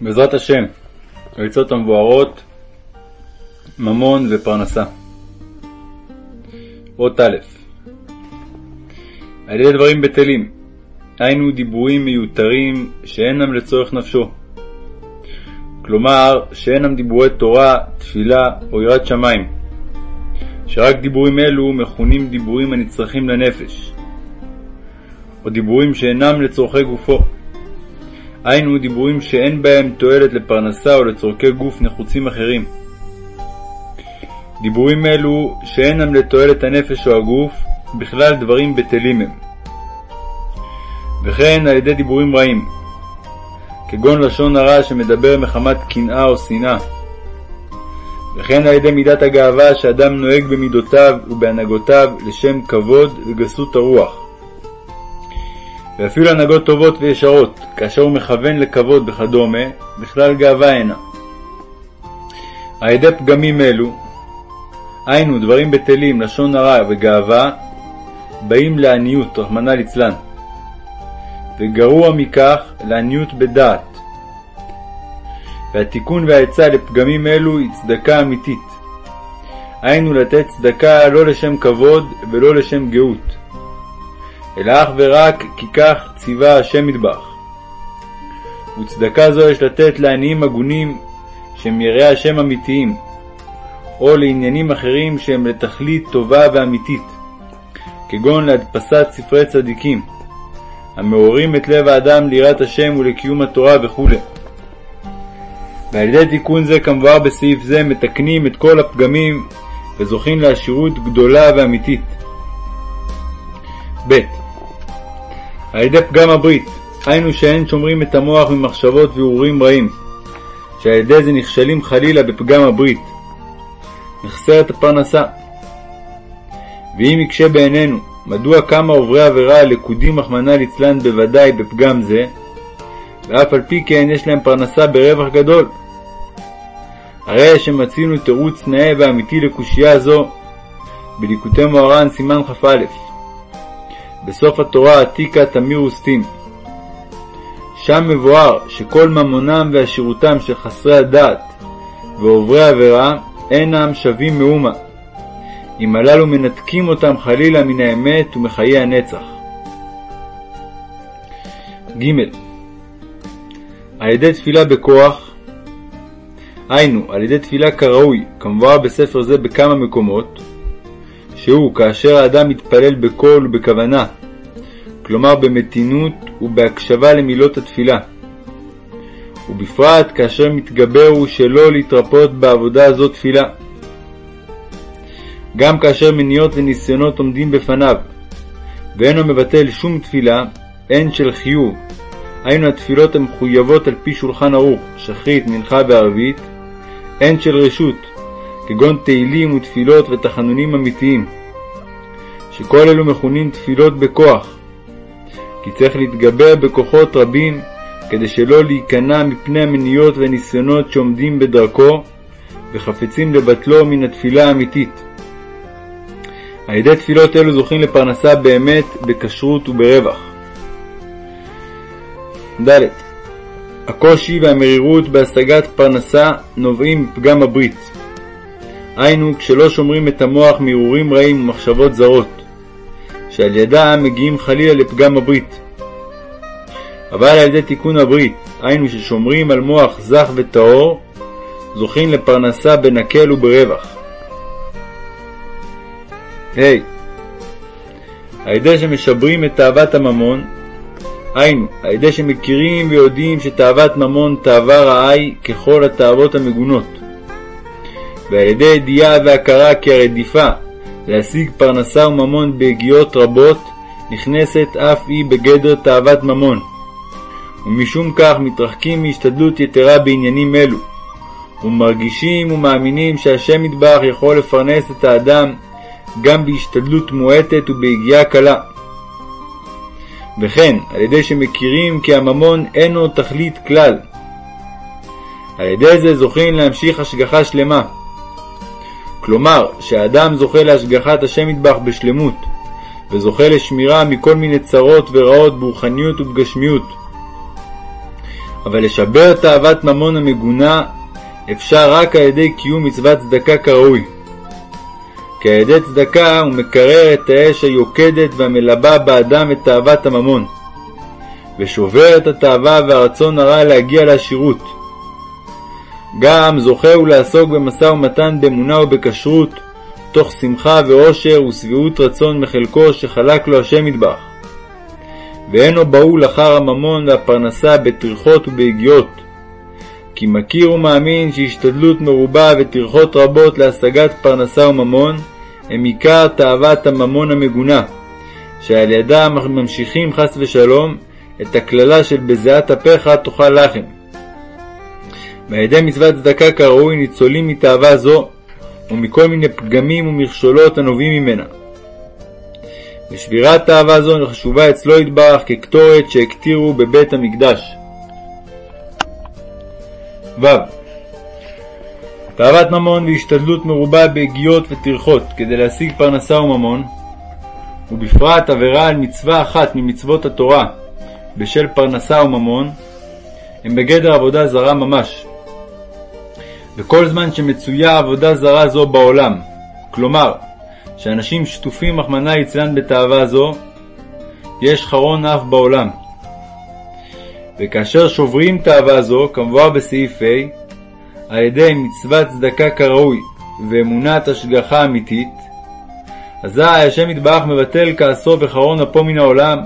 בעזרת השם, העצות המבוארות, ממון ופרנסה. אות א' על ידי דברים בטלים, היינו דיבורים מיותרים שאינם לצורך נפשו. כלומר, שאינם דיבורי תורה, תפילה או יראת שמיים, שרק דיבורים אלו מכונים דיבורים הנצרכים לנפש, או דיבורים שאינם לצורכי גופו. היינו דיבורים שאין בהם תועלת לפרנסה או לצורכי גוף נחוצים אחרים. דיבורים אלו שאינם לתועלת הנפש או הגוף, בכלל דברים בטלים הם. וכן על ידי דיבורים רעים, כגון לשון הרע שמדבר מחמת קנאה או שנאה, וכן על ידי מידת הגאווה שאדם נוהג במידותיו ובהנהגותיו לשם כבוד וגסות הרוח. ואפילו הנהגות טובות וישרות, כאשר הוא מכוון לכבוד וכדומה, בכלל גאווה הנה. על ידי פגמים אלו, היינו דברים בטלים, לשון הרע וגאווה, באים לעניות, רחמנא ליצלן. וגרוע מכך, לעניות בדעת. והתיקון והעצה לפגמים אלו היא צדקה אמיתית. היינו לתת צדקה לא לשם כבוד ולא לשם גאות, אלא אך ורק כי כך ציווה השם מטבח. וצדקה זו יש לתת לעניים הגונים שהם יראי השם אמיתיים, או לעניינים אחרים שהם לתכלית טובה ואמיתית, כגון להדפסת ספרי צדיקים, המעוררים את לב האדם ליראת השם ולקיום התורה וכו'. ועל ידי תיקון זה כמבואר בסעיף זה מתקנים את כל הפגמים וזוכים לעשירות גדולה ואמיתית. ב. על ידי פגם הברית, היינו שאין שומרים את המוח ממחשבות וערעורים רעים, שעל ידי זה נכשלים חלילה בפגם הברית. נחסרת הפרנסה. ואם יקשה בעינינו, מדוע כמה עוברי עבירה לקודים רחמנא ליצלן בוודאי בפגם זה, ואף על פי כן יש להם פרנסה ברווח גדול? הרי שמצינו תירוץ נאה ואמיתי לקושייה זו בליקוטי מוהר"ן סימן כ"א בסוף התורה עתיקה תמיר וסטים. שם מבואר שכל ממונם ועשירותם של חסרי הדעת ועוברי עבירה אינם שווים מאומה, אם הללו מנתקים אותם חלילה מן האמת ומחיי הנצח. ג. על ידי תפילה בכוח, היינו, על ידי תפילה כראוי, כמבואר בספר זה בכמה מקומות, שהוא כאשר האדם מתפלל בקול ובכוונה, כלומר במתינות ובהקשבה למילות התפילה. ובפרט כאשר מתגבר הוא שלא להתרפות בעבודה זו תפילה. גם כאשר מניעות וניסיונות עומדים בפניו, ואינו מבטל שום תפילה, הן של חיוב, היינו התפילות המחויבות על פי שולחן ערוך, שחרית, מנחה וערבית, הן של רשות, כגון תהילים ותפילות ותחנונים אמיתיים, שכל אלו מכונים תפילות בכוח, כי צריך להתגבר בכוחות רבים כדי שלא להיכנע מפני המניות והניסיונות שעומדים בדרכו וחפצים לבטלו מן התפילה האמיתית. על ידי תפילות אלו זוכים לפרנסה באמת, בכשרות וברווח. ד. הקושי והמרירות בהשגת פרנסה נובעים מפגם הברית. היינו, כשלא שומרים את המוח מהרהורים רעים ומחשבות זרות. שעל ידם מגיעים חלילה לפגם הברית. אבל על ידי תיקון הברית, היינו ששומרים על מוח זך וטהור, זוכים לפרנסה בנקל וברווח. ה. Hey, על ידי שמשברים את תאוות הממון, היינו, על ידי שמכירים ויודעים שתאוות ממון תאווה רעה היא ככל התאוות המגונות, ועל ידי ידיעה והכרה כי הרדיפה להשיג פרנסה וממון בהגיעות רבות, נכנסת אף היא בגדר תאוות ממון. ומשום כך מתרחקים מהשתדלות יתרה בעניינים אלו, ומרגישים ומאמינים שהשם יתברך יכול לפרנס את האדם גם בהשתדלות מועטת וביגיעה קלה. וכן, על ידי שמכירים כי הממון אינו תכלית כלל. על ידי זה זוכים להמשיך השגחה שלמה, כלומר, שהאדם זוכה להשגחת השם מטבח בשלמות, וזוכה לשמירה מכל מיני צרות ורעות ברוחניות ובגשמיות. אבל לשבר תאוות ממון המגונה אפשר רק על ידי קיום מצוות צדקה כראוי. כי על ידי צדקה הוא מקרר את האש היוקדת והמלבה באדם את תאוות הממון, ושובר את התאווה והרצון הרע להגיע לעשירות. גם זוכה הוא לעסוק במשא ומתן באמונה ובכשרות, תוך שמחה ואושר ושביעות רצון מחלקו שחלק לו השם יתברך. ואינו בהול אחר הממון והפרנסה בטרחות וביגיעות. כי מכיר ומאמין שהשתדלות מרובה וטרחות רבות להשגת פרנסה וממון הם עיקר תאוות הממון המגונה, שעל ידה ממשיכים חס ושלום את הקללה של בזיעת אפיך תאכל לחם. ועל ידי מצוות צדקה כראוי ניצולים מתאווה זו ומכל מיני פגמים ומכשולות הנובעים ממנה. ושבירת תאווה זו חשובה אצלו יתברך כקטורת שהקטירו בבית המקדש. ו. תאוות ממון והשתדלות מרובה בהגיעות וטרחות כדי להשיג פרנסה וממון, ובפרט עבירה על מצווה אחת ממצוות התורה בשל פרנסה וממון, הם בגדר עבודה זרה ממש. וכל זמן שמצויה עבודה זרה זו בעולם, כלומר, שאנשים שטופים רחמנא ליצלן בתאווה זו, יש חרון אף בעולם. וכאשר שוברים תאווה זו, כמבואר בסעיף ה', על ידי מצוות צדקה כראוי ואמונת השגחה אמיתית, אזי השם יתברך מבטל כעסו וחרון אפו מן העולם,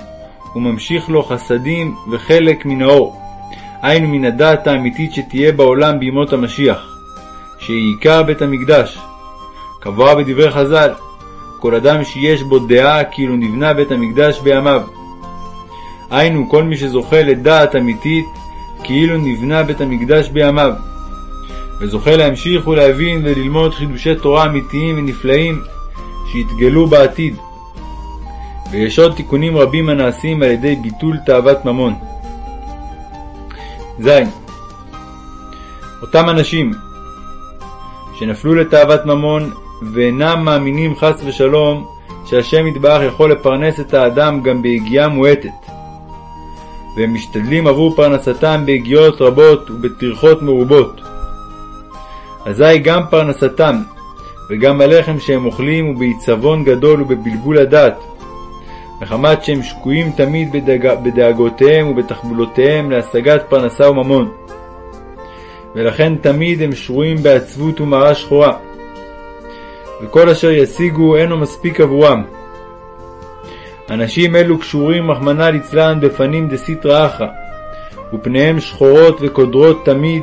וממשיך לו חסדים וחלק מן האור, היינו מן הדעת האמיתית שתהיה בעולם בימות המשיח, עיקר בית המקדש. כבואה בדברי חז"ל, כל אדם שיש בו דעה כאילו נבנה בית המקדש בימיו. היינו כל מי שזוכה לדעת אמיתית כאילו נבנה בית המקדש בימיו. וזוכה להמשיך ולהבין וללמוד חידושי תורה אמיתיים ונפלאים שיתגלו בעתיד. ויש עוד תיקונים רבים הנעשים על ידי ביטול תאוות ממון. ז. אותם אנשים שנפלו לתאוות ממון ואינם מאמינים חס ושלום שהשם יתברך יכול לפרנס את האדם גם ביגיעה מועטת. והם משתדלים עבור פרנסתם ביגיעות רבות ובטרחות מרובות. אזי גם פרנסתם וגם הלחם שהם אוכלים הוא בעיצבון גדול ובבלבול הדעת, מחמת שהם שקועים תמיד בדאג... בדאגותיהם ובתחבולותיהם להשגת פרנסה וממון. ולכן תמיד הם שרויים בעצבות ומרה שחורה. וכל אשר ישיגו אינו מספיק עבורם. אנשים אלו קשורים, רחמנא ליצלן, בפנים דסיטרא אחרא, ופניהם שחורות וקודרות תמיד,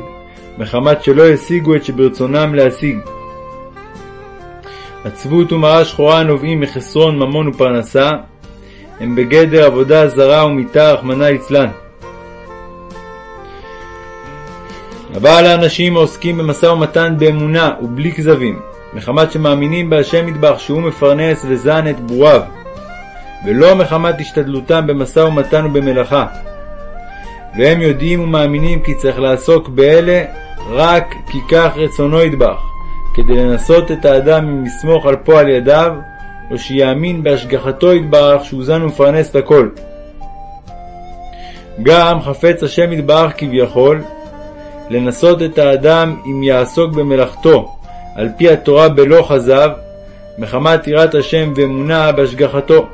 מחמת שלא ישיגו את שברצונם להשיג. עצבות ומרה שחורה הנובעים מחסרון ממון ופרנסה, הם בגדר עבודה זרה ומיתה, רחמנא ליצלן. אבל האנשים העוסקים במשא ומתן באמונה ובלי כזבים, מחמת שמאמינים בהשם מטבח שהוא מפרנס וזן את בוריו, ולא מחמת השתדלותם במשא ומתן ובמלאכה. והם יודעים ומאמינים כי צריך לעסוק באלה רק כי כך רצונו ידבח, כדי לנסות את האדם אם לסמוך על פועל ידיו, או שיאמין בהשגחתו יתברך שהוא זן ומפרנס את הכל. גם חפץ השם יתברך כביכול, לנסות את האדם אם יעסוק במלאכתו, על פי התורה בלא חזב, מחמת יראת השם ואמונה בהשגחתו.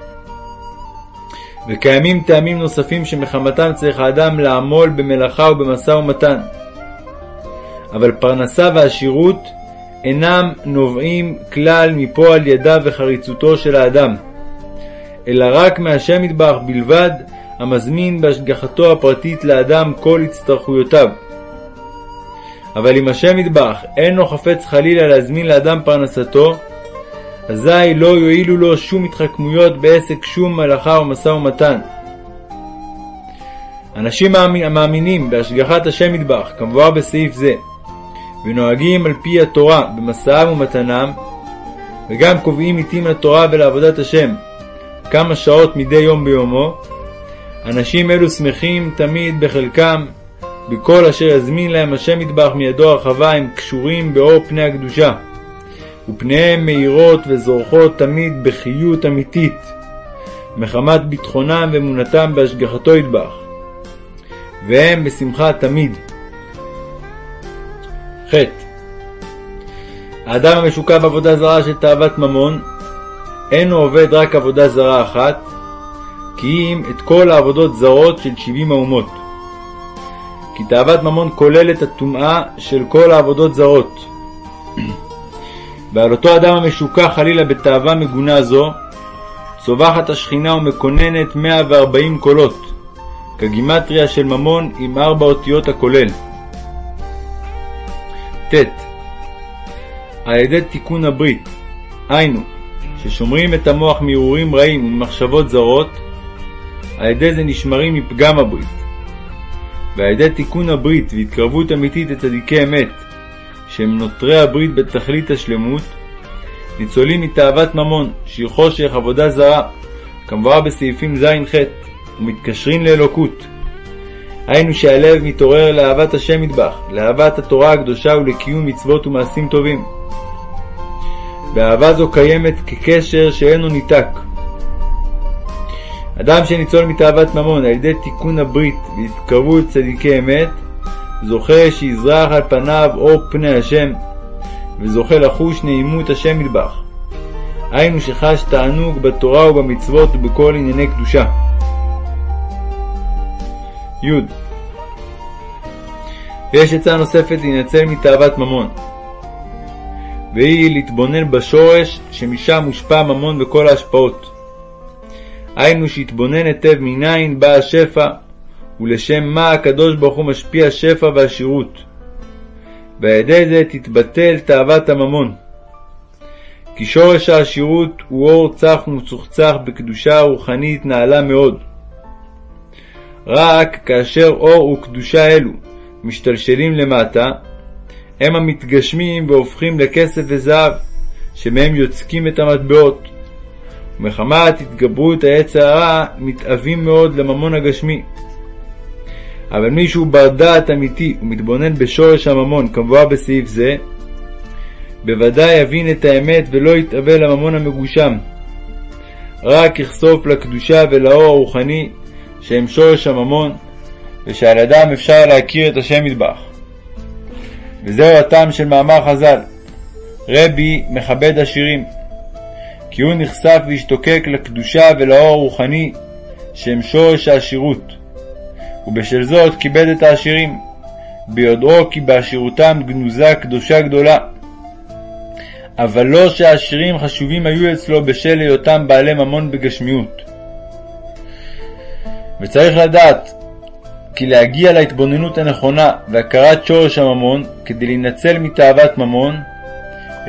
וקיימים טעמים נוספים שמחמתם צריך האדם לעמול במלאכה ובמשא ומתן. אבל פרנסה ועשירות אינם נובעים כלל מפועל ידיו וחריצותו של האדם, אלא רק מהשם יתברך בלבד, המזמין בהשגחתו הפרטית לאדם כל הצטרכויותיו. אבל אם השם יתברך אינו חפץ חלילה להזמין לאדם פרנסתו, אזי לא יועילו לו שום התחכמויות בעסק שום מלאכה ומשא ומתן. אנשים המאמינים בהשגחת השם יתברך, כמבואר בסעיף זה, ונוהגים על פי התורה במשאם ומתנם, וגם קובעים עתים לתורה ולעבודת השם כמה שעות מדי יום ביומו, אנשים אלו שמחים תמיד בחלקם בכל אשר יזמין להם השם יתברך מידו הרחבה הם קשורים באור פני הקדושה, ופניהם מאירות וזורחות תמיד בחיות אמיתית, מחמת ביטחונם ואמונתם בהשגחתו יתברך. והם בשמחה תמיד. ח. האדם המשוקע בעבודה זרה של תאוות ממון, אינו עובד רק עבודה זרה אחת, כי אם את כל העבודות זרות של שבעים האומות. כי תאוות ממון כוללת הטומאה של כל העבודות זרות. ועל אותו אדם המשוקע חלילה בתאווה מגונה זו, צווחת השכינה ומקוננת 140 קולות, כגימטריה של ממון עם ארבע אותיות הכולל. ט. על ידי תיקון הברית, היינו, ששומרים את המוח מהרהורים רעים וממחשבות זרות, על ידי זה נשמרים מפגם הברית. ועל ידי תיקון הברית והתקרבות אמיתית לצדיקי אמת, שהם נותרי הברית בתכלית השלמות, ניצולים מתאוות ממון, שהיא חושך עבודה זרה, כמובן בסעיפים ז'-ח', ומתקשרים לאלוקות. היינו שהלב מתעורר לאהבת השם מטבח, לאהבת התורה הקדושה ולקיום מצוות ומעשים טובים. ואהבה זו קיימת כקשר שאינו ניתק. אדם שניצול מתאוות ממון על ידי תיקון הברית והתקרבות צדיקי אמת, זוכה שיזרח על פניו אור פני השם, וזוכה לחוש נעימות השם מטבח. היינו שחש תענוג בתורה ובמצוות ובכל ענייני קדושה. י. יש עצה נוספת להינצל מתאוות ממון, והיא להתבונן בשורש שמשם מושפע ממון וכל ההשפעות. היינו שיתבונן היטב מניין בא השפע, ולשם מה הקדוש ברוך הוא משפיע שפע ועשירות. ועל ידי זה תתבטל תאוות הממון. כי שורש העשירות הוא אור צח ומצוחצח בקדושה רוחנית נעלה מאוד. רק כאשר אור וקדושה אלו משתלשלים למטה, הם המתגשמים והופכים לכסף וזהב, שמהם יוצקים את המטבעות. ומחמת התגברות העץ הרע, מתאווים מאוד לממון הגשמי. אבל מי שהוא בר דעת אמיתי ומתבונן בשורש הממון כמבואה בסעיף זה, בוודאי יבין את האמת ולא יתאווה לממון המגושם. רק יחשוף לקדושה ולאור הרוחני שהם שורש הממון, ושעל ידם אפשר להכיר את השם מטבח. וזהו הטעם של מאמר חז"ל, רבי מכבד עשירים, כי הוא נחשף והשתוקק לקדושה ולאור הרוחני שהם שורש העשירות, ובשל זאת כיבד את העשירים, ביודעו כי בעשירותם גנוזה קדושה גדולה. אבל לא שהעשירים חשובים היו אצלו בשל היותם בעלי ממון בגשמיות. וצריך לדעת כי להגיע להתבוננות הנכונה והכרת שורש הממון כדי להינצל מתאוות ממון,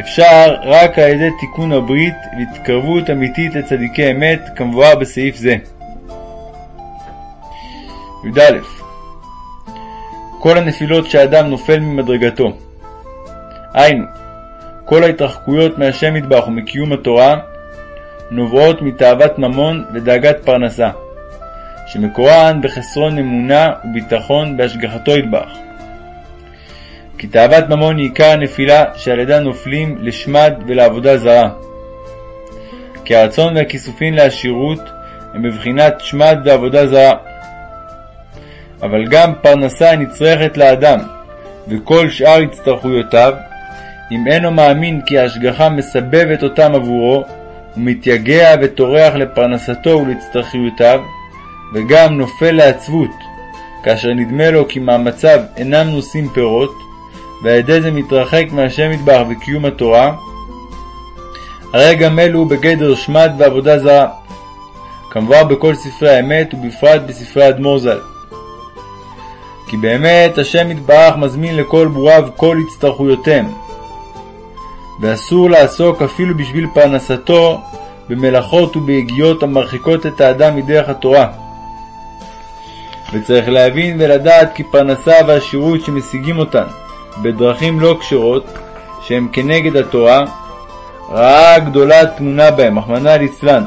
אפשר רק על ידי תיקון הברית והתקרבות אמיתית לצדיקי אמת כמבואר בסעיף זה. י"א כל הנפילות שאדם נופל ממדרגתו, היינו, כל ההתרחקויות מהשם מטבח ומקיום התורה, נובעות מתאוות ממון ודאגת פרנסה. שמקורן בחסרון אמונה וביטחון בהשגחתו ידבח. כי תאוות ממון היא עיקר הנפילה שעל ידה נופלים לשמד ולעבודה זרה. כי הרצון והכיסופין לעשירות הם בבחינת שמד ועבודה זרה. אבל גם פרנסה הנצרכת לאדם וכל שאר הצטרכויותיו, אם אינו מאמין כי ההשגחה מסבבת אותם עבורו, ומתייגע וטורח לפרנסתו ולצטרכיותיו, וגם נופל לעצבות, כאשר נדמה לו כי מאמציו אינם נושאים פירות, ועל ידי זה מתרחק מהשם מטבח וקיום התורה, הרי גם אלו בגדר שמד ועבודה זרה, כמובן בכל ספרי האמת ובפרט בספרי אדמו"ר ז"ל. כי באמת השם יתברך מזמין לכל בוריו כל הצטרכויותיהם, ואסור לעסוק אפילו בשביל פרנסתו במלאכות וביגיעות המרחיקות את האדם מדרך התורה. וצריך להבין ולדעת כי פרנסה והשירות שמשיגים אותן בדרכים לא כשרות, שהם כנגד התורה, רעה גדולה טמונה בהם, רחמנא ליצלן.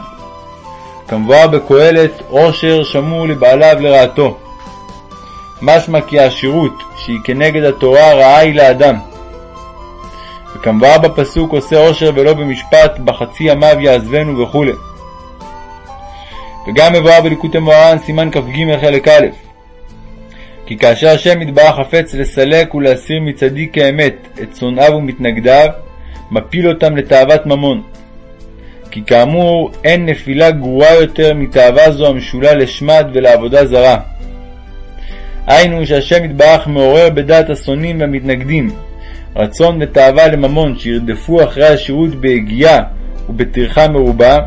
כמבואר בקהלת, עושר שמור לבעליו לרעתו. משמע כי השירות, שהיא כנגד התורה, רעה היא לאדם. וכמבואר בפסוק עושה עושר ולא במשפט, בחצי ימיו יעזבנו וכו'. וגם מבואר בליקוטי מוהר"ן סימן כ"ג חלק א', כי כאשר השם יתברך חפץ לסלק ולהסיר מצדיק האמת את שונאיו ומתנגדיו, מפיל אותם לתאוות ממון. כי כאמור אין נפילה גרועה יותר מתאווה זו המשולה לשמד ולעבודה זרה. היינו שהשם יתברך מעורר בדעת השונאים והמתנגדים רצון ותאווה לממון שירדפו אחרי השירות בהגיעה ובטרחה מרובה,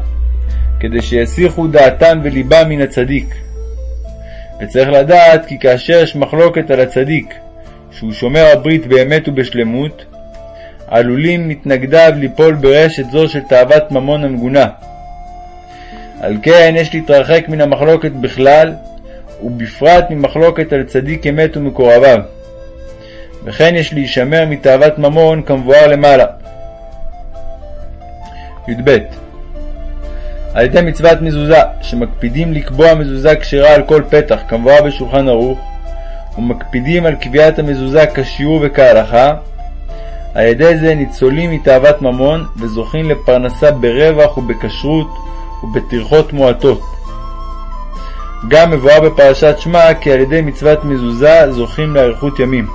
כדי שיסיחו דעתם וליבם מן הצדיק. וצריך לדעת כי כאשר יש מחלוקת על הצדיק, שהוא שומר הברית באמת ובשלמות, עלולים מתנגדיו ליפול ברשת זו של תאוות ממון המגונה. על כן יש להתרחק מן המחלוקת בכלל, ובפרט ממחלוקת על צדיק אמת ומקורביו. וכן יש להישמר מתאוות ממון כמבואר למעלה. י"ב על ידי מצוות מזוזה, שמקפידים לקבוע מזוזה כשרה על כל פתח, כמבואר בשולחן ערוך, ומקפידים על קביעת המזוזה כשיעור וכהלכה, על ידי זה ניצולים מתאוות ממון וזוכים לפרנסה ברווח ובכשרות ובטרחות מועטות. גם מבואר בפרשת שמע כי על ידי מצוות מזוזה זוכים לאריכות ימים.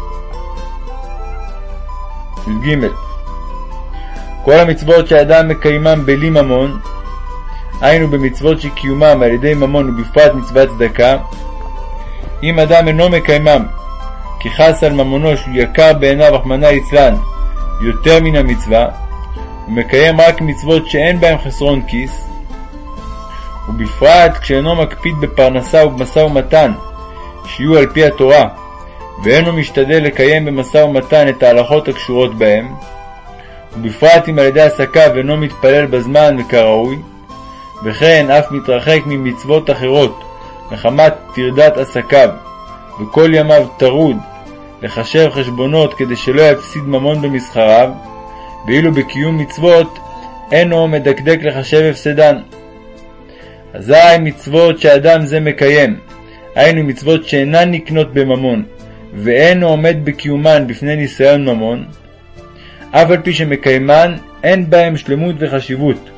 י"ג כל המצוות שאדם מקיימם בלי ממון, היינו במצוות שקיומם על ידי ממון ובפרט מצוות צדקה, אם אדם אינו מקיימם, כי חס על ממונו שהוא יקר בעיניו, רחמנא ליצלן, יותר מן המצווה, ומקיים רק מצוות שאין בהם חסרון כיס, ובפרט כשאינו מקפיד בפרנסה ובמשא ומתן, שיהיו על פי התורה, ואינו משתדל לקיים במשא ומתן את ההלכות הקשורות בהם, ובפרט אם על ידי עסקיו אינו מתפלל בזמן וכראוי, וכן אף מתרחק ממצוות אחרות מחמת טרדת עסקיו, וכל ימיו טרוד לחשב חשבונות כדי שלא יפסיד ממון במסחריו, ואילו בקיום מצוות אינו מדקדק לחשב הפסדן. אזי מצוות שאדם זה מקיים, היינו מצוות שאינן נקנות בממון, ואינו עומד בקיומן בפני ניסיון ממון, אף על פי שמקיימן אין בהם שלמות וחשיבות.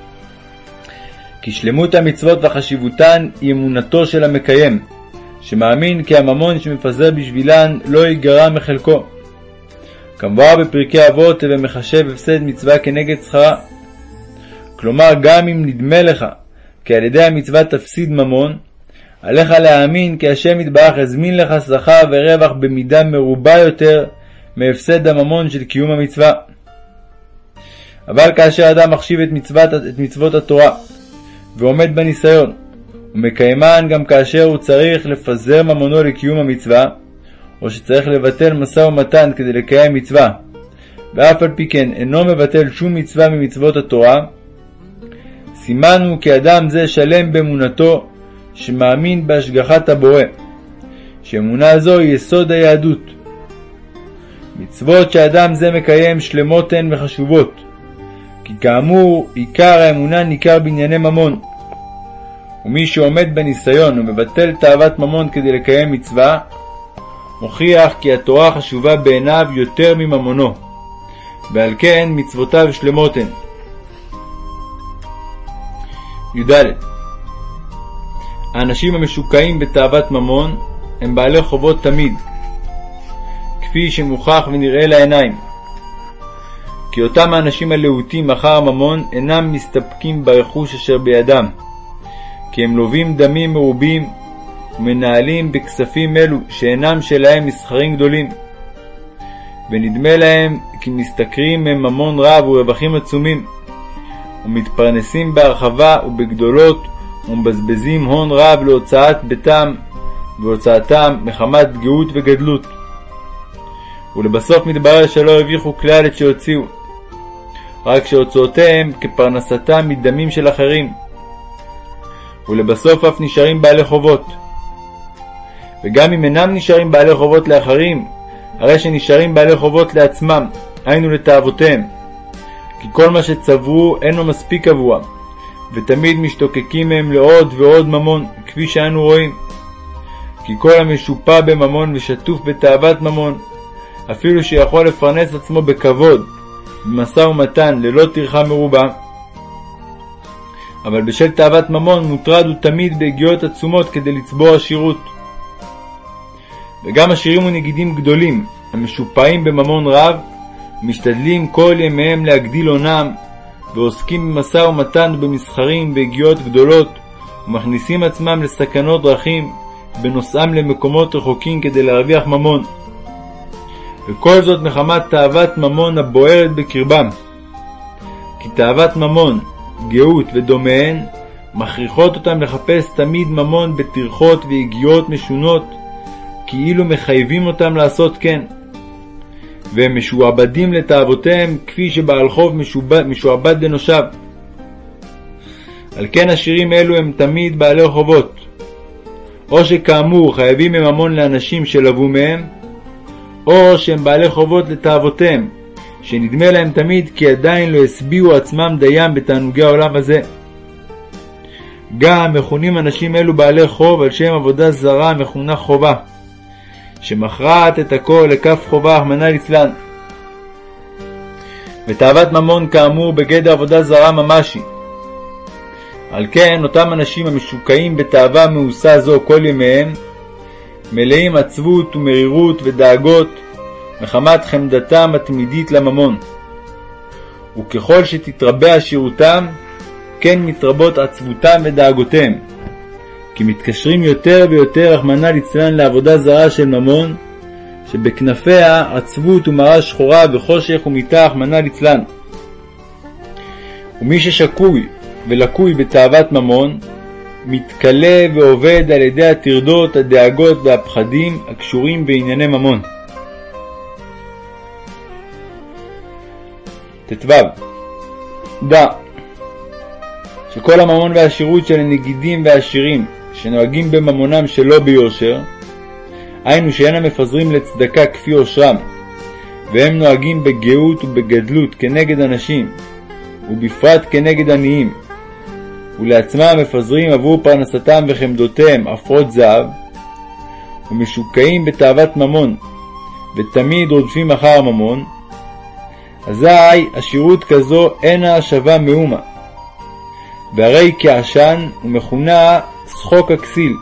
כי שלמות המצוות וחשיבותן היא אמונתו של המקיים, שמאמין כי הממון שמפזר בשבילן לא ייגרע מחלקו. כמובן בפרקי אבות הווי מחשב הפסד מצווה כנגד שכרה. כלומר, גם אם נדמה לך כי על ידי המצווה תפסיד ממון, עליך להאמין כי השם יתברך הזמין לך שכר ורווח במידה מרובה יותר מהפסד הממון של קיום המצווה. אבל כאשר אדם מחשיב את, מצוות, את מצוות התורה ועומד בניסיון, ומקיימן גם כאשר הוא צריך לפזר ממונו לקיום המצווה, או שצריך לבטל משא ומתן כדי לקיים מצווה, ואף על פי כן אינו מבטל שום מצווה ממצוות התורה, סימן הוא כי אדם זה שלם באמונתו, שמאמין בהשגחת הבורא, שאמונה זו היא יסוד היהדות. מצוות שאדם זה מקיים שלמות הן וחשובות, כי כאמור עיקר האמונה ניכר בענייני ממון. ומי שעומד בניסיון ומבטל תאוות ממון כדי לקיים מצווה, מוכיח כי התורה חשובה בעיניו יותר מממונו, ועל כן מצוותיו שלמות הן. י"ד האנשים המשוקעים בתאוות ממון הם בעלי חובות תמיד, כפי שמוכח ונראה לעיניים. כי אותם האנשים הלהוטים אחר הממון אינם מסתפקים ברכוש אשר בידם, כי הם לווים דמים מרובים ומנהלים בכספים אלו שאינם שלהם מסחרים גדולים. ונדמה להם כי משתכרים מהם ממון רב ורווחים עצומים, ומתפרנסים בהרחבה ובגדולות, ומבזבזים הון רב להוצאת ביתם והוצאתם מחמת גאות וגדלות. ולבסוף מתברר שלא הרוויחו כלל את שהוציאו, רק שהוצאותיהם כפרנסתם מדמים של אחרים. ולבסוף אף נשארים בעלי חובות. וגם אם אינם נשארים בעלי חובות לאחרים, הרי שנשארים בעלי חובות לעצמם, היינו לתאוותיהם. כי כל מה שצברו אינו מספיק עבורם, ותמיד משתוקקים מהם לעוד ועוד ממון, כפי שאנו רואים. כי כל המשופע בממון ושטוף בתאוות ממון, אפילו שיכול לפרנס עצמו בכבוד, במשא ומתן ללא טרחה מרובה, אבל בשל תאוות ממון מוטרד הוא תמיד בהגיעות עצומות כדי לצבור עשירות. וגם עשירים ונגידים גדולים, המשופעים בממון רב, משתדלים כל ימיהם להגדיל הונם, ועוסקים במשא ומתן ובמסחרים והגיעות גדולות, ומכניסים עצמם לסכנות דרכים, בנוסעם למקומות רחוקים כדי להרוויח ממון. וכל זאת מחמת תאוות ממון הבוערת בקרבם. כי תאוות ממון, גאות ודומיהן, מכריחות אותם לחפש תמיד ממון בטרחות ויגיעות משונות, כאילו מחייבים אותם לעשות כן. והם משועבדים לתאוותיהם כפי שבעל חוב משועבד לנושיו. על כן עשירים אלו הם תמיד בעלי חובות. או שכאמור חייבים מממון לאנשים שלוו מהם, או שהם בעלי חובות לתאוותיהם, שנדמה להם תמיד כי עדיין לא השביעו עצמם דיים בתענוגי העולם הזה. גם מכונים אנשים אלו בעלי חוב על שם עבודה זרה המכונה חובה, שמכרעת את הכל לכף חובה, רחמנא ליצלן. ותאוות ממון כאמור בגדר עבודה זרה ממשי. על כן אותם אנשים המשוקעים בתאווה מאוסה זו כל ימיהם, מלאים עצבות ומרירות ודאגות מחמת חמדתם התמידית לממון. וככל שתתרבה עשירותם, כן מתרבות עצבותם ודאגותיהם. כי מתקשרים יותר ויותר, רחמנא ליצלן, לעבודה זרה של ממון, שבכנפיה עצבות ומראה שחורה וחושך ומיתה, רחמנא ליצלן. ומי ששקוי ולקוי בתאוות ממון, מתכלה ועובד על ידי הטרדות, הדאגות והפחדים הקשורים בענייני ממון. ט"ו דע שכל הממון והעשירות של הנגידים והעשירים שנוהגים בממונם שלא ביושר, היינו שאינם מפזרים לצדקה כפי עושרם, והם נוהגים בגאות ובגדלות כנגד אנשים, ובפרט כנגד עניים, ולעצמם מפזרים עבור פרנסתם וחמדותיהם עפרות זהב, ומשוקעים בתאוות ממון, ותמיד רודפים אחר הממון, אזי עשירות כזו אינה שווה מאומה, והרי כעשן ומכונה שחוק הכסיל,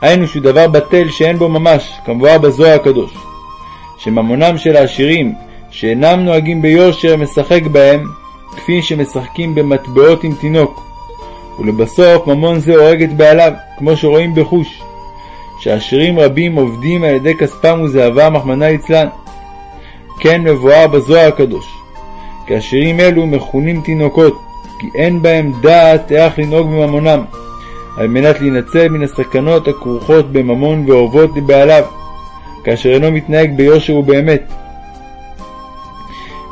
היינו שהוא דבר בטל שאין בו ממש, כמבואר בזוהר הקדוש, שממונם של העשירים שאינם נוהגים ביושר משחק בהם, כפי שמשחקים במטבעות עם תינוק, ולבסוף ממון זה הורג את בעליו, כמו שרואים בחוש, שעשירים רבים עובדים על ידי כספם וזהבם, רחמנא ליצלן. כן מבואר בזוהר הקדוש, כי עשירים אלו מכונים תינוקות, כי אין בהם דעת איך לנהוג בממונם, על מנת להינצל מן הסכנות הכרוכות בממון ואורבות לבעליו, כאשר אינו מתנהג ביושר ובאמת.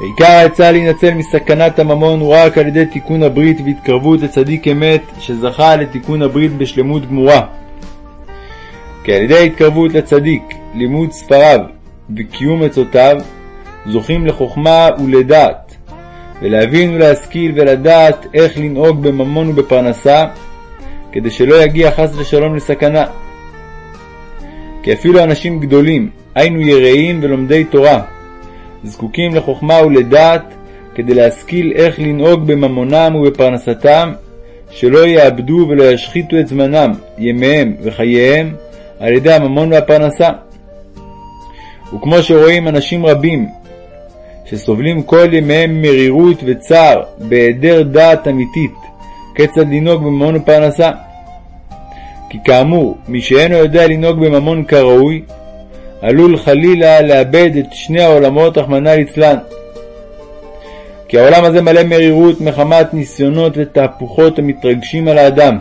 עיקר העצה להינצל מסכנת הממון הוא רק על ידי תיקון הברית והתקרבות לצדיק אמת שזכה לתיקון הברית בשלמות גמורה. כי על ידי התקרבות לצדיק, לימוד ספריו וקיום עצותיו, זוכים לחוכמה ולדעת, ולהבין ולהשכיל ולדעת איך לנהוג בממון ובפרנסה, כדי שלא יגיע חס ושלום לסכנה. כי אפילו אנשים גדולים, היינו יראים ולומדי תורה, זקוקים לחוכמה ולדעת כדי להשכיל איך לנהוג בממונם ובפרנסתם, שלא יאבדו ולא ישחיתו את זמנם, ימיהם וחייהם, על ידי הממון והפרנסה. וכמו שרואים אנשים רבים שסובלים כל ימיהם מרירות וצער בהיעדר דעת אמיתית, כיצד לנהוג בממון ופרנסה. כי כאמור, מי שאינו יודע לנהוג בממון כראוי, עלול חלילה לאבד את שני העולמות, רחמנא ליצלן. כי העולם הזה מלא מרירות מחמת ניסיונות ותהפוכות המתרגשים על האדם.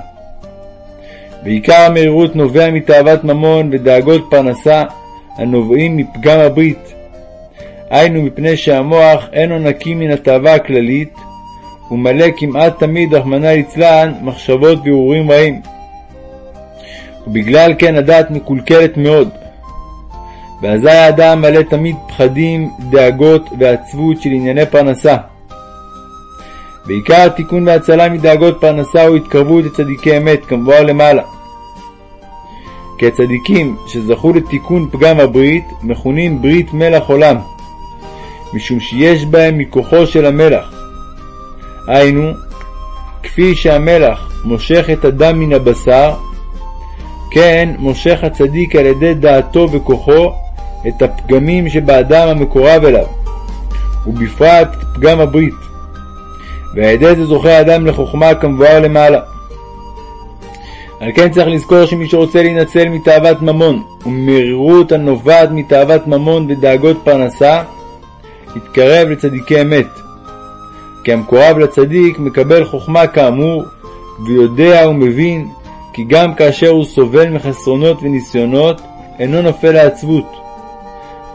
ועיקר המרירות נובע מתאוות ממון ודאגות פרנסה הנובעים מפגם הברית. היינו מפני שהמוח אינו נקי מן התאווה הכללית, ומלא כמעט תמיד, רחמנא ליצלן, מחשבות והרהורים רעים. ובגלל כן הדעת מקולקלת מאוד. ואזי האדם מלא תמיד פחדים, דאגות ועצבות של ענייני פרנסה. ועיקר התיקון וההצלה מדאגות פרנסה הוא התקרבות לצדיקי אמת, כמבואר למעלה. כי הצדיקים שזכו לתיקון פגם הברית, מכונים ברית מלח עולם, משום שיש בהם מכוחו של המלח. היינו, כפי שהמלח מושך את הדם מן הבשר, כן מושך הצדיק על ידי דעתו וכוחו את הפגמים שבאדם המקורב אליו, ובפרט פגם הברית, ידי זה זוכה האדם לחוכמה כמבואר למעלה. על כן צריך לזכור שמי שרוצה להינצל מתאוות ממון וממרירות הנובעת מתאוות ממון ודאגות פרנסה, יתקרב לצדיקי אמת. כי המקורב לצדיק מקבל חוכמה כאמור, ויודע ומבין כי גם כאשר הוא סובל מחסרונות וניסיונות, אינו נופל לעצבות.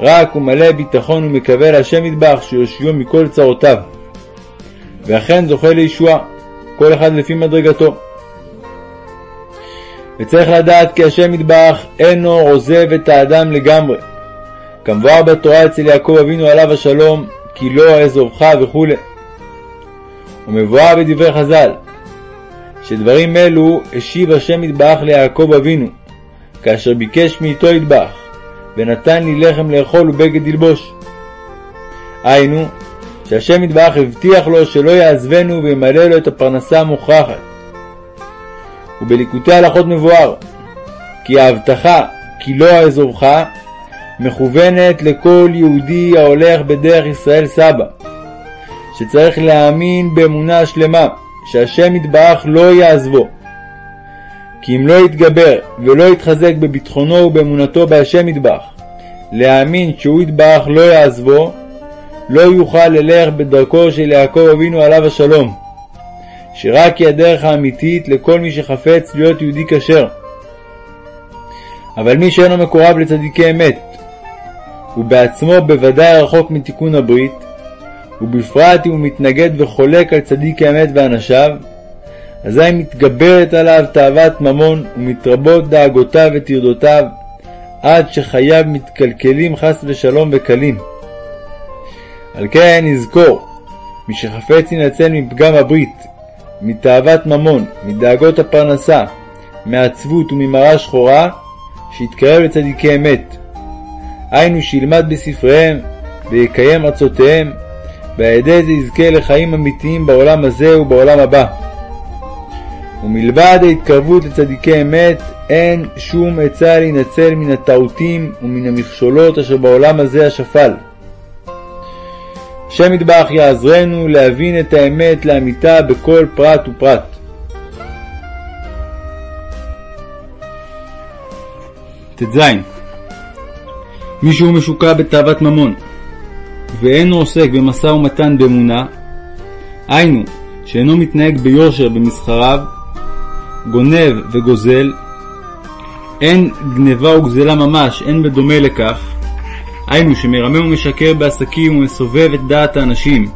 רק הוא מלא ביטחון ומקווה להשם מטבח שיושיעו מכל צרותיו. ואכן זוכה לישועה, כל אחד לפי מדרגתו. וצריך לדעת כי השם מטבח אינו עוזב את האדם לגמרי. כמבואר בתורה אצל יעקב אבינו עליו השלום, כי לא אעזובך וכו'. ומבואר בדברי חז"ל, שדברים אלו השיב השם מטבח ליעקב אבינו, כאשר ביקש מאיתו יטבח, ונתן לי לחם לאכול ובגד ללבוש. היינו, שהשם מטבח הבטיח לו שלא יעזבנו וימלא לו את הפרנסה המוכרחת. ובליקוטי הלכות מבואר, כי ההבטחה כי לא אעזובך מכוונת לכל יהודי ההולך בדרך ישראל סבא, שצריך להאמין באמונה שלמה שהשם יתברך לא יעזבו. כי אם לא יתגבר ולא יתחזק בביטחונו ובאמונתו בהשם יתברך, להאמין שהוא יתברך לא יעזבו, לא יוכל ללך בדרכו של יעקב אבינו עליו השלום, שרק היא הדרך האמיתית לכל מי שחפץ להיות יהודי כשר. אבל מי שאינו מקורב לצדיקי אמת, הוא בעצמו בוודאי רחוק מתיקון הברית, ובפרט אם הוא מתנגד וחולק על צדיק האמת ואנשיו, אזי מתגברת עליו תאוות ממון ומתרבות דאגותיו וטרדותיו, עד שחייו מתקלקלים חס ושלום וקלים. על כן נזכור, מי שחפץ ינצל מפגם הברית, מתאוות ממון, מדאגות הפרנסה, מעצבות וממראה שחורה, שיתקרב לצדיקי אמת. היינו שילמד בספריהם ויקיים עצותיהם, ועל ידי זה יזכה לחיים אמיתיים בעולם הזה ובעולם הבא. ומלבד ההתקרבות לצדיקי אמת, אין שום עצה להינצל מן הטעותים ומן המכשולות אשר בעולם הזה השפל. השם ידבח יעזרנו להבין את האמת לאמיתה בכל פרט ופרט. ט"ז מי שהוא משוקע בתאוות ממון, ואינו עוסק במשא ומתן באמונה, היינו, שאינו מתנהג ביושר במסחריו, גונב וגוזל, אין גנבה וגזלה ממש, אין בדומה לכך, היינו שמרמה ומשקר בעסקים ומסובב את דעת האנשים,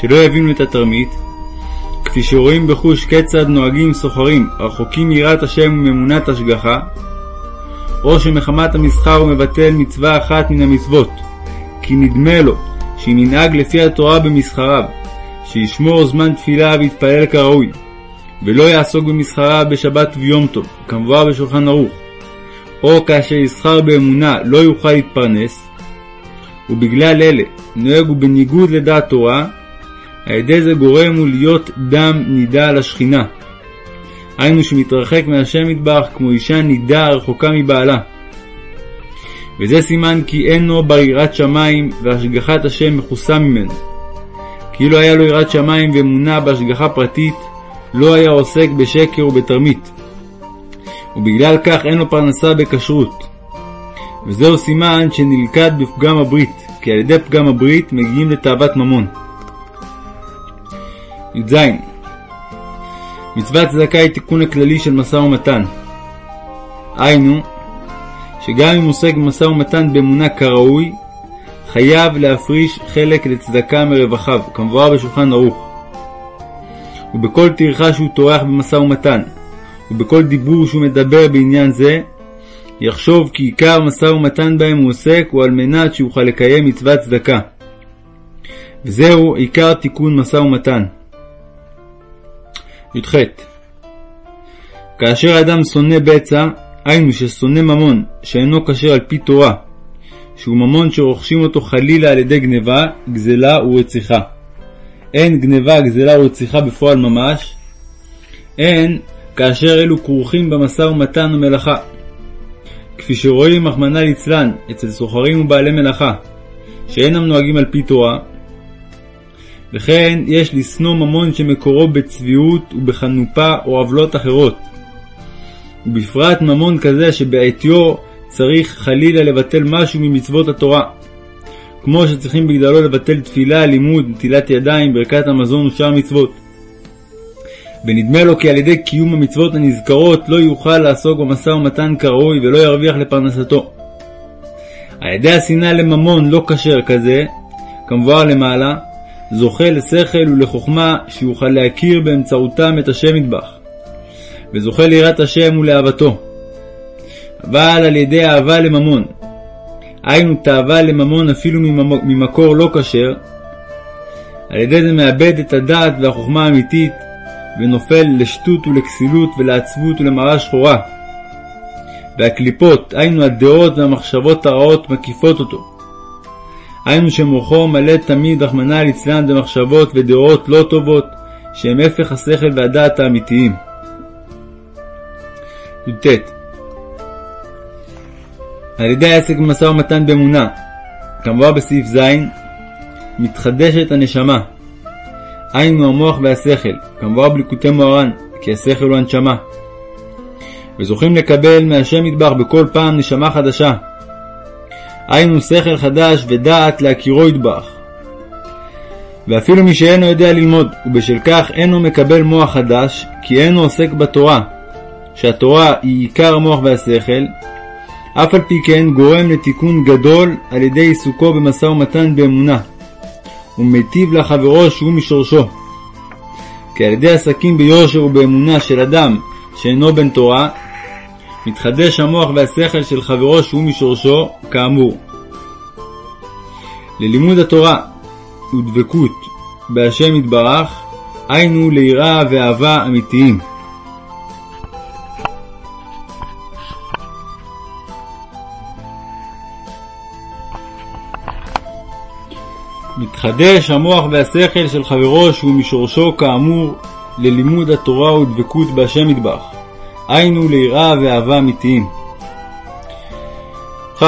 שלא יבינו את התרמית, כפי שרואים בחוש כיצד נוהגים סוחרים, רחוקים מיראת השם ומאמונת השגחה, או שמחמת המסחר הוא מבטל מצווה אחת מן המצוות, כי נדמה לו שאם ינהג לפי התורה במסחריו, שישמור זמן תפילה ויתפלל כראוי, ולא יעסוק במסחריו בשבת ויום טוב, כמבואר בשולחן ערוך, או כאשר יסחר באמונה לא יוכל להתפרנס, ובגלל אלה נוהג הוא בניגוד לדעת תורה, על ידי זה גורם הוא להיות דם נידה על השכינה. היינו שמתרחק מהשם מטבח כמו אישה נידה הרחוקה מבעלה. וזה סימן כי אינו בר יראת שמיים והשגחת השם מכוסה ממנו. כאילו היה לו יראת שמיים ואמונה בהשגחה פרטית, לא היה עוסק בשקר ובתרמית. ובגלל כך אין לו פרנסה בכשרות. וזהו סימן שנלכד בפגם הברית, כי על ידי פגם הברית מגיעים לתאוות ממון. י"ז מצוות צדקה היא תיקון הכללי של משא ומתן. היינו, שגם אם עוסק במשא ומתן באמונה כראוי, חייב להפריש חלק לצדקה מרווחיו, כמבואר בשולחן ערוך. ובכל טרחה שהוא טורח במשא ומתן, ובכל דיבור שהוא מדבר בעניין זה, יחשוב כי עיקר משא ומתן בהם הוא עוסק הוא על מנת שיוכל לקיים מצוות צדקה. וזהו עיקר תיקון משא ומתן. י"ח כאשר האדם שונא בצע, היינו ששונא ממון שאינו כשר על פי תורה, שהוא ממון שרוכשים אותו חלילה על ידי גניבה, גזלה ורציחה. אין גניבה, גזלה ורציחה בפועל ממש, אין כאשר אלו כרוכים במשא ומתן ומלאכה, כפי שרואים, רחמנא ליצלן, אצל סוחרים ובעלי מלאכה, שאינם נוהגים על פי תורה, וכן יש לשנוא ממון שמקורו בצביעות ובחנופה או עוולות אחרות. ובפרט ממון כזה שבעטיו צריך חלילה לבטל משהו ממצוות התורה. כמו שצריכים בגללו לבטל תפילה, לימוד, נטילת ידיים, ברכת המזון ושאר מצוות. ונדמה לו כי על ידי קיום המצוות הנזכרות לא יוכל לעסוק במשא ומתן כראוי ולא ירוויח לפרנסתו. על ידי השנאה לממון לא כשר כזה, כמבואר למעלה, זוכה לשכל ולחוכמה שיוכל להכיר באמצעותם את השם מטבח, וזוכה ליראת השם ולאהבתו. אבל על ידי אהבה לממון, היינו תאווה לממון אפילו ממקור לא כשר, על ידי זה מאבד את הדעת והחוכמה האמיתית, ונופל לשטות ולכסילות ולעצבות ולמראה שחורה. והקליפות, היינו הדעות והמחשבות הרעות, מקיפות אותו. היינו שמוחו מלא תמיד, רחמנא ליצלן, במחשבות ודעות לא טובות, שהם הפך השכל והדעת האמיתיים. י"ט על ידי העסק במשא ומתן באמונה, כמובן בסעיף ז', מתחדשת הנשמה. היינו המוח והשכל, כמובן בליקוטי מוהר"ן, כי השכל הוא הנשמה. וזוכים לקבל מהשם מטבח בכל פעם נשמה חדשה. היינו שכל חדש ודעת להכירו ידבח. ואפילו מי שאינו יודע ללמוד, ובשל כך אינו מקבל מוח חדש, כי אינו עוסק בתורה, שהתורה היא עיקר המוח והשכל, אף על פי כן גורם לתיקון גדול על ידי עיסוקו במשא ומתן באמונה, ומיטיב לחברו שהוא משורשו. כי על ידי עסקים ביושר ובאמונה של אדם שאינו בן תורה, מתחדש המוח והשכל של חברו שהוא משורשו, כאמור. ללימוד התורה ודבקות בהשם יתברך, היינו ליראה ואהבה אמיתיים. מתחדש המוח והשכל של חברו שהוא משורשו כאמור ללימוד התורה ודבקות בהשם מטבח, היינו ליראה ואהבה אמיתיים. כ.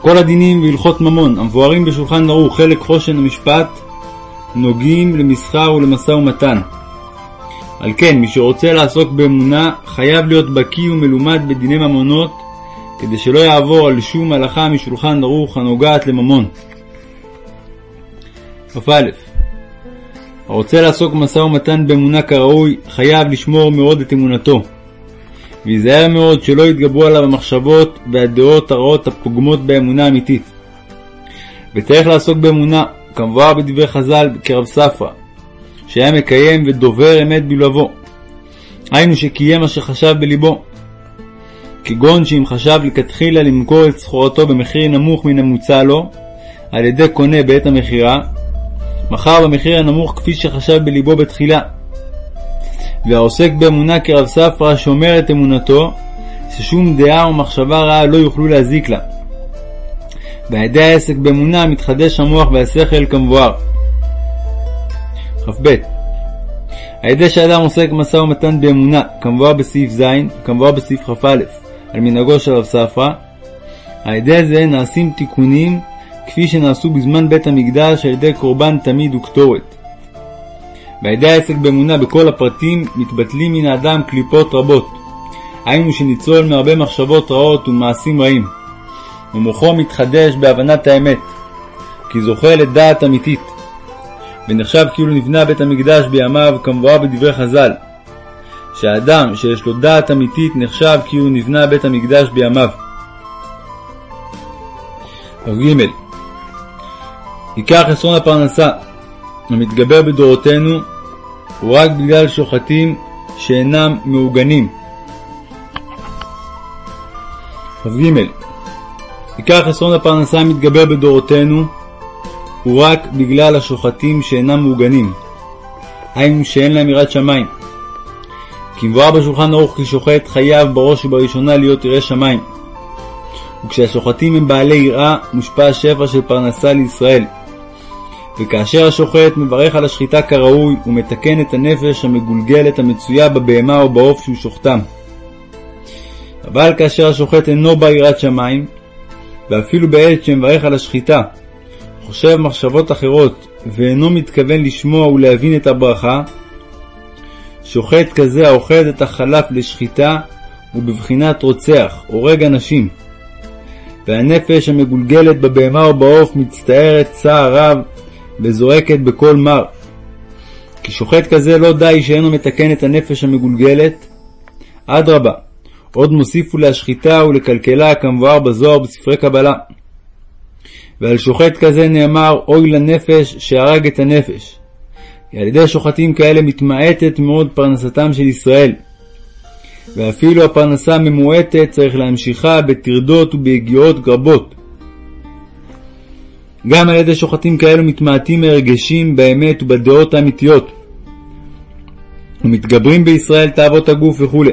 כל הדינים והלכות ממון המבוארים בשולחן ערוך חלק חושן המשפט נוגעים למסחר ולמשא ומתן. על כן, מי שרוצה לעסוק באמונה חייב להיות בקיא ומלומד בדיני ממונות כדי שלא יעבור על שום הלכה משולחן ערוך הנוגעת לממון. כ"א הרוצה לעסוק במשא ומתן באמונה כראוי, חייב לשמור מאוד את אמונתו, וייזהר מאוד שלא יתגברו עליו המחשבות והדעות הרעות הפוגמות באמונה האמיתית. וצריך לעסוק באמונה, כמבואר בדברי חז"ל כרב ספרא, שהיה מקיים ודובר אמת בלבבו. היינו שקיים אשר חשב בלבו. כגון שאם חשב לכתחילה למכור את סחורתו במחיר נמוך מן המוצע לו, על ידי קונה בעת המכירה, מכר במחיר הנמוך כפי שחשב בלבו בתחילה. והעוסק באמונה כרב ספרא שומר את אמונתו, ששום דעה או מחשבה רעה לא יוכלו להזיק לה. ועל ידי העסק באמונה מתחדש המוח והשכל כמבואר. כ"ב על ידי שאדם עוסק משא ומתן באמונה, כמבואר בסעיף ז', כמבואר בסעיף כ"א, על מנהגו של רב ספרא, על ידי זה נעשים תיקונים כפי שנעשו בזמן בית המקדש על ידי קורבן תמיד וקטורת. ועל ידי העסק באמונה בכל הפרטים מתבטלים מן האדם קליפות רבות, היינו שניצול מהרבה מחשבות רעות ומעשים רעים, ומוחו מתחדש בהבנת האמת, כי זוכה לדעת אמיתית, ונחשב כאילו נבנה בית המקדש בימיו כמבואר בדברי חז"ל, שהאדם שיש לו דעת אמיתית נחשב כאילו נבנה בית המקדש בימיו. כ"ג עיקר חסרון הפרנסה המתגבר בדורותינו הוא רק בגלל שוחטים שאינם מעוגנים. כ"ג עיקר חסרון הפרנסה המתגבר בדורותינו הוא רק בגלל השוחטים שאינם מעוגנים, היינו שאין להם יראת שמיים. כי מבואר בשולחן ערוך כי שוחט חייב בראש ובראשונה להיות ירא שמיים. וכשהשוחטים הם בעלי יראה, מושפע שפע של פרנסה לישראל. וכאשר השוחט מברך על השחיטה כראוי, הוא מתקן את הנפש המגולגלת המצויה בבהמה או בעוף שהוא שוחטם. אבל כאשר השוחט אינו בא יראת שמיים, ואפילו בעת שמברך על השחיטה, חושב מחשבות אחרות, ואינו מתכוון לשמוע ולהבין את הברכה, שוחט כזה האוחז את החלף לשחיטה הוא בבחינת רוצח, הורג אנשים. והנפש המגולגלת בבהמה או בעוף מצטערת צער רב וזועקת בקול מר. כי שוחט כזה לא די שאינו מתקן את הנפש המגולגלת, אדרבה, עוד מוסיפו להשחיתה ולקלקלה כמבואר בזוהר בספרי קבלה. ועל שוחט כזה נאמר אוי לנפש שהרג את הנפש. כי על ידי שוחטים כאלה מתמעטת מאוד פרנסתם של ישראל. ואפילו הפרנסה הממועטת צריך להמשיכה בטרדות וביגיעות רבות. גם על ידי שוחטים כאלו מתמעטים הרגשים באמת ובדעות האמיתיות, ומתגברים בישראל תאוות הגוף וכו'.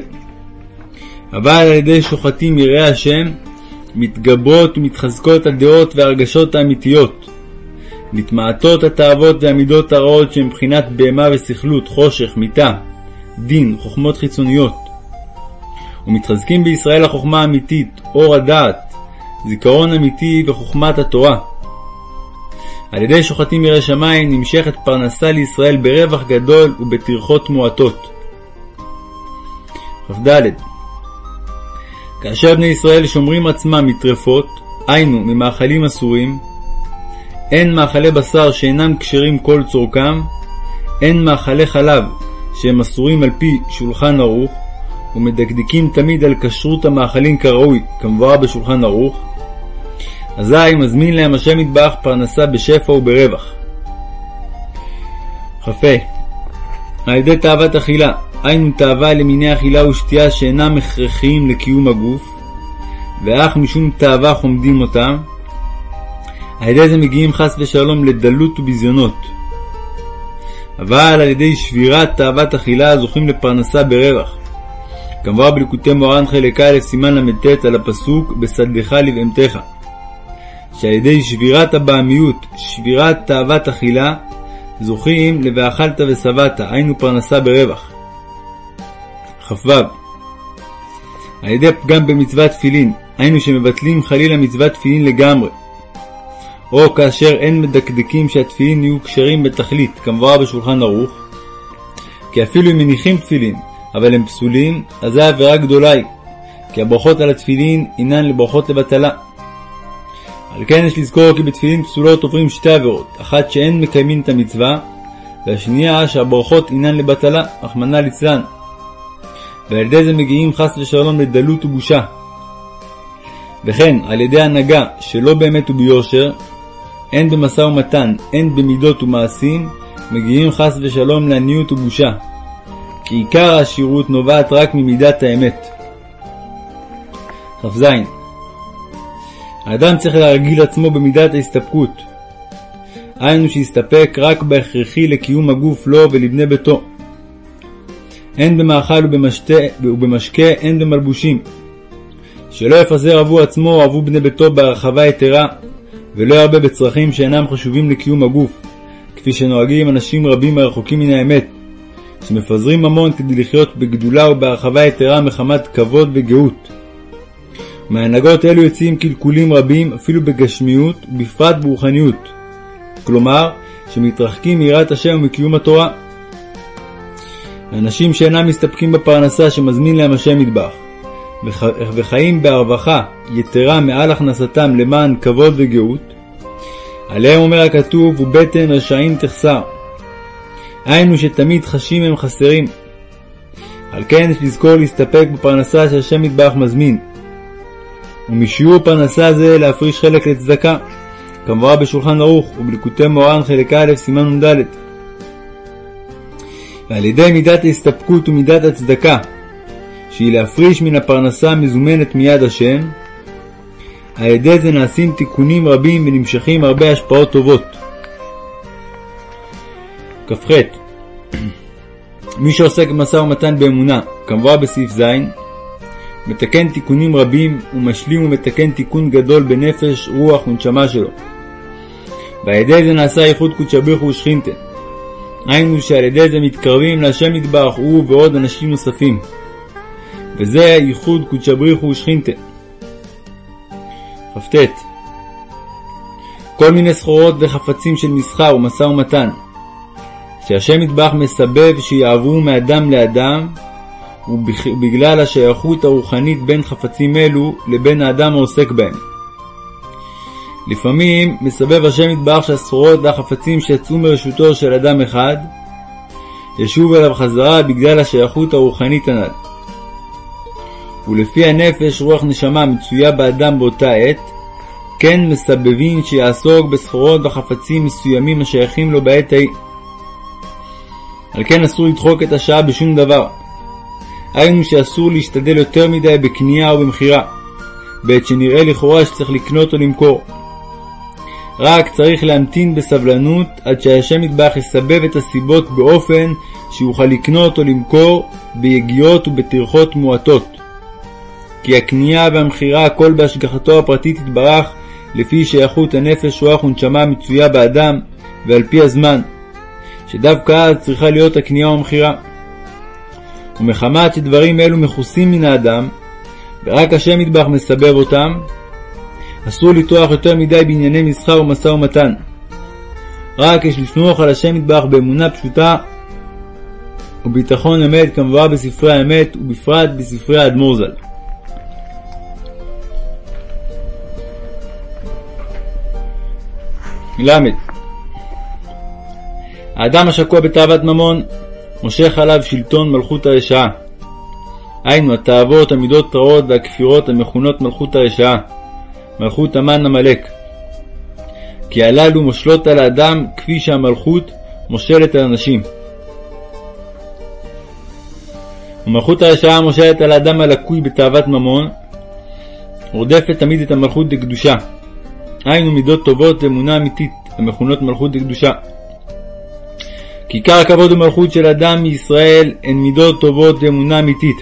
אבל על ידי שוחטים יראי השם, מתגברות ומתחזקות הדעות והרגשות האמיתיות. מתמעטות התאוות והמידות הרעות שהן מבחינת בהמה וסכלות, חושך, מיתה, דין, חוכמות חיצוניות. ומתחזקים בישראל החוכמה האמיתית, אור הדעת, זיכרון אמיתי וחוכמת התורה. על ידי שוחטים ירא שמיים נמשכת פרנסה לישראל ברווח גדול ובטרחות מועטות. כ"ד כאשר בני ישראל שומרים עצמם מטרפות, היינו ממאכלים אסורים, אין מאכלי בשר שאינם כשרים כל צורכם, אין מאכלי חלב שהם אסורים על פי שולחן ערוך, ומדקדקים תמיד על כשרות המאכלים כראוי, כמבואר בשולחן ערוך, אזי מזמין להם השם יתברך פרנסה בשפע וברווח. כ"ה על ידי תאוות אכילה, היינו תאווה למיני אכילה ושתייה שאינם הכרחיים לקיום הגוף, ואך משום תאווה חומדים אותם, על ידי זה מגיעים חס ושלום לדלות וביזיונות. אבל על ידי שבירת תאוות אכילה זוכים לפרנסה ברווח. כמובן בליקוטי מורן חלק א' סימן ל"ט על הפסוק "בשדך לבהמתך", שעל ידי שבירת הבעמיות, שבירת תאוות אכילה, זוכים ל"ואכלת ושבעת", היינו פרנסה ברווח. כ"ו על ידי פגם במצוות תפילין, היינו שמבטלים חלילה מצוות תפילין לגמרי, או כאשר אין מדקדקים שהתפילין יהיו כשרים בתכלית, כמבואר בשולחן ערוך, כי אפילו אם מניחים תפילין, אבל הם פסולים, אזי עבירה גדולה היא, כי הברכות על התפילין אינן לברכות לבטלה. על כן יש לזכור כי בתפילין פסולות עוברים שתי עבירות, אחת שאין מקיימים את המצווה, והשנייה שהברכות אינן לבטלה, רחמנא ליצלן. ועל ידי זה מגיעים חס ושלום לדלות ובושה. וכן, על ידי הנהגה שלא באמת וביושר, הן במשא ומתן, הן במידות ומעשים, מגיעים חס ושלום לעניות ובושה. כי עיקר העשירות נובעת רק ממידת האמת. כ"ז האדם צריך להרגיל עצמו במידת ההסתפקות. היינו שיסתפק רק בהכרחי לקיום הגוף לו ולבני ביתו. הן במאכל ובמשתה, ובמשקה, הן במלבושים. שלא יפזר עבור עצמו או עבור בני ביתו בהרחבה יתרה, ולא ירבה בצרכים שאינם חשובים לקיום הגוף, כפי שנוהגים אנשים רבים הרחוקים מן האמת, שמפזרים ממון כדי לחיות בגדולה ובהרחבה יתרה מחמת כבוד וגאות. מהנהגות אלו יוצאים קלקולים רבים אפילו בגשמיות ובפרט ברוחניות, כלומר שמתרחקים מיראת השם ומקיום התורה. אנשים שאינם מסתפקים בפרנסה שמזמין להם השם מטבח, וח... וחיים בהרווחה יתרה מעל הכנסתם למען כבוד וגאות, עליהם אומר הכתוב ובטן רשעים תחסר. היינו שתמיד חשים הם חסרים. על כן יש לזכור להסתפק בפרנסה שהשם מטבח מזמין. ומשיעור פרנסה זה להפריש חלק לצדקה, כמובן בשולחן ערוך ובליקוטי מורן חלק א' סימן נ"ד. ועל ידי מידת ההסתפקות ומידת הצדקה, שהיא להפריש מן הפרנסה המזומנת מיד השם, על ידי זה נעשים תיקונים רבים ונמשכים הרבה השפעות טובות. כ"ח מי שעוסק במשא ומתן באמונה, כמובן בסעיף ז', מתקן תיקונים רבים ומשלים ומתקן תיקון גדול בנפש, רוח ונשמה שלו. ועל ידי זה נעשה איחוד קודשא בריחו ושכינתא. היינו שעל ידי זה מתקרבים להשם יתברך הוא ועוד אנשים נוספים. וזה ייחוד קודשא בריחו ושכינתה. כ"ט כל מיני סחורות וחפצים של מסחר ומשא ומתן, שהשם יתברך מסבב שיעברו מאדם לאדם, ובגלל השייכות הרוחנית בין חפצים אלו לבין האדם העוסק בהם. לפעמים מסבב השם יתברך שהסחורות והחפצים שיצאו מרשותו של אדם אחד, ישוב אליו חזרה בגלל השייכות הרוחנית הנ"ל. ולפי הנפש רוח נשמה מצויה באדם באותה עת, כן מסבבים שיעסוק בסחורות וחפצים מסוימים השייכים לו בעת ההיא. על כן אסור לדחוק את השעה בשום דבר. היינו שאסור להשתדל יותר מדי בקנייה או במכירה, בעת שנראה לכאורה שצריך לקנות או למכור. רק צריך להמתין בסבלנות עד שהשם יתברך יסבב את הסיבות באופן שיוכל לקנות או למכור ביגיעות ובטרחות מועטות. כי הקנייה והמכירה הכל בהשגחתו הפרטית יתברך לפי שייכות הנפש רוח ונשמה מצויה באדם ועל פי הזמן, שדווקא אז צריכה להיות הקנייה והמכירה. ומחמת שדברים אלו מכוסים מן האדם, ורק השם יתברך מסבב אותם, אסור לטרוח יותר מדי בענייני מסחר ומשא ומתן. רק יש לסמוך על השם יתברך באמונה פשוטה וביטחון אמת כמובן בספרי האמת ובפרט בספרי האדמו"ר ז"ל. ל. האדם השקוע בתאוות ממון מושך עליו שלטון מלכות הרשעה. היינו התאוות, המידות רעות והכפירות המכונות מלכות הרשעה, מלכות המן עמלק. כי הללו מושלות על האדם כפי שהמלכות מושלת על אנשים. ומלכות הרשעה מושלת על האדם הלקוי בתאוות ממון, רודפת תמיד את המלכות לקדושה. היינו מידות טובות ואמונה אמיתית, המכונות מלכות לקדושה. כי עיקר הכבוד ומלכות של אדם מישראל הן מידות טובות ואמונה אמיתית.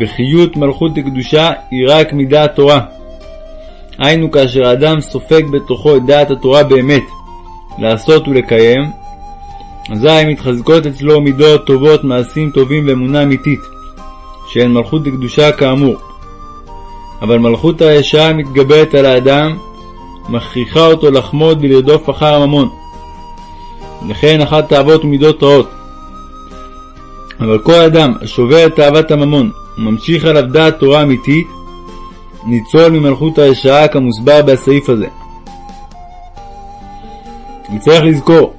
וחיות מלכות לקדושה היא רק מדעת תורה. היינו כאשר האדם סופג בתוכו את דעת התורה באמת, לעשות ולקיים, אזי מתחזקות אצלו מידות טובות, מעשים טובים ואמונה אמיתית, שהן מלכות לקדושה כאמור. אבל מלכות הרשעה מתגברת על האדם, מכריחה אותו לחמוד ולרדוף אחר הממון. לכן אחת תאוות ומידות רעות. אבל כל אדם השובר את תאוות הממון וממשיך עליו דעת תורה אמיתית, ניצול ממלכות הרשעה כמוסבר בסעיף הזה. וצריך לזכור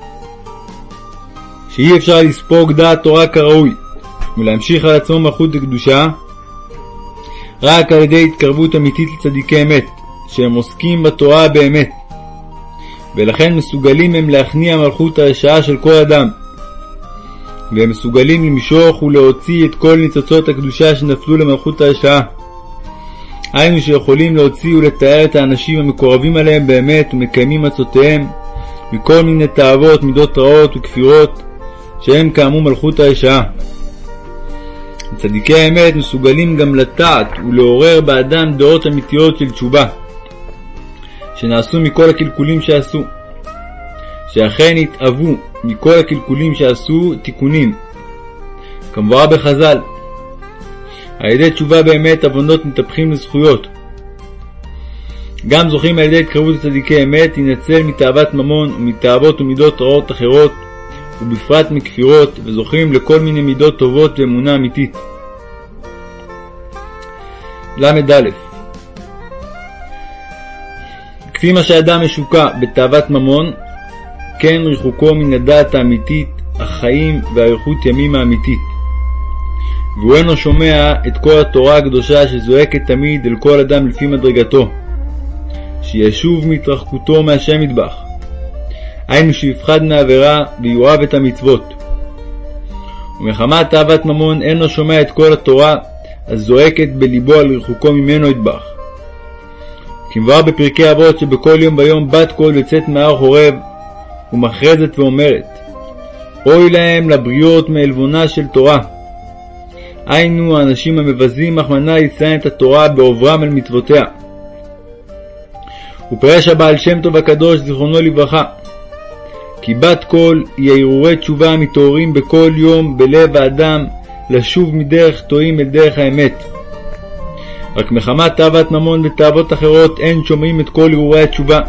שאי אפשר לספוג דעת תורה כראוי ולהמשיך על עצמו מלכות לקדושה רק על ידי התקרבות אמיתית לצדיקי אמת, שהם עוסקים בתורה באמת, ולכן מסוגלים הם להכניע מלכות הרשעה של כל אדם, והם מסוגלים למשוך ולהוציא את כל ניצוצות הקדושה שנפלו למלכות הרשעה. היינו שיכולים להוציא ולתאר את האנשים המקורבים עליהם באמת ומקיימים עצותיהם מכל מיני תאוות, מידות רעות וכפירות, שהם כאמור מלכות הרשעה. צדיקי האמת מסוגלים גם לטעת ולעורר באדם דעות אמיתיות של תשובה, שנעשו מכל הקלקולים שעשו, שאכן התאוו מכל הקלקולים שעשו תיקונים, כמובן בחז"ל. על ידי תשובה באמת עוונות מתהפכים לזכויות. גם זוכים על ידי התקרבות לצדיקי אמת להינצל מתאוות ממון ומתאוות ומידות רעות אחרות, ובפרט מכפירות, וזוכים לכל מיני מידות טובות ואמונה אמיתית. ל"א כפי מה שאדם משוקע בתאוות ממון, כן ריחוקו מן הדעת האמיתית, החיים ואריכות ימים האמיתית. והוא אינו שומע את כל התורה הקדושה שזועקת תמיד אל כל אדם לפי מדרגתו, שישוב מהתרחקותו מהשם מטבח, היינו שיפחד מעבירה ויואב את המצוות. ומחמת תאוות ממון אינו שומע את כל התורה הזועקת בליבו על רחוקו ממנו יטבח. כמבואר בפרקי אבות שבכל יום ויום בת קול יוצאת מהר חורב ומכרזת ואומרת אוי להם לבריות מעלבונה של תורה. היינו האנשים המבזים מחמנה ליצלן את התורה בעוברם על מצוותיה. ופרש הבעל שם טוב הקדוש זיכרונו לברכה כי בת קול היא הרהורי תשובה המתעוררים בכל יום בלב האדם לשוב מדרך טועים אל דרך האמת. רק מחמת תאוות ממון ותאוות אחרות אין שומעים את כל הרהורי התשובה.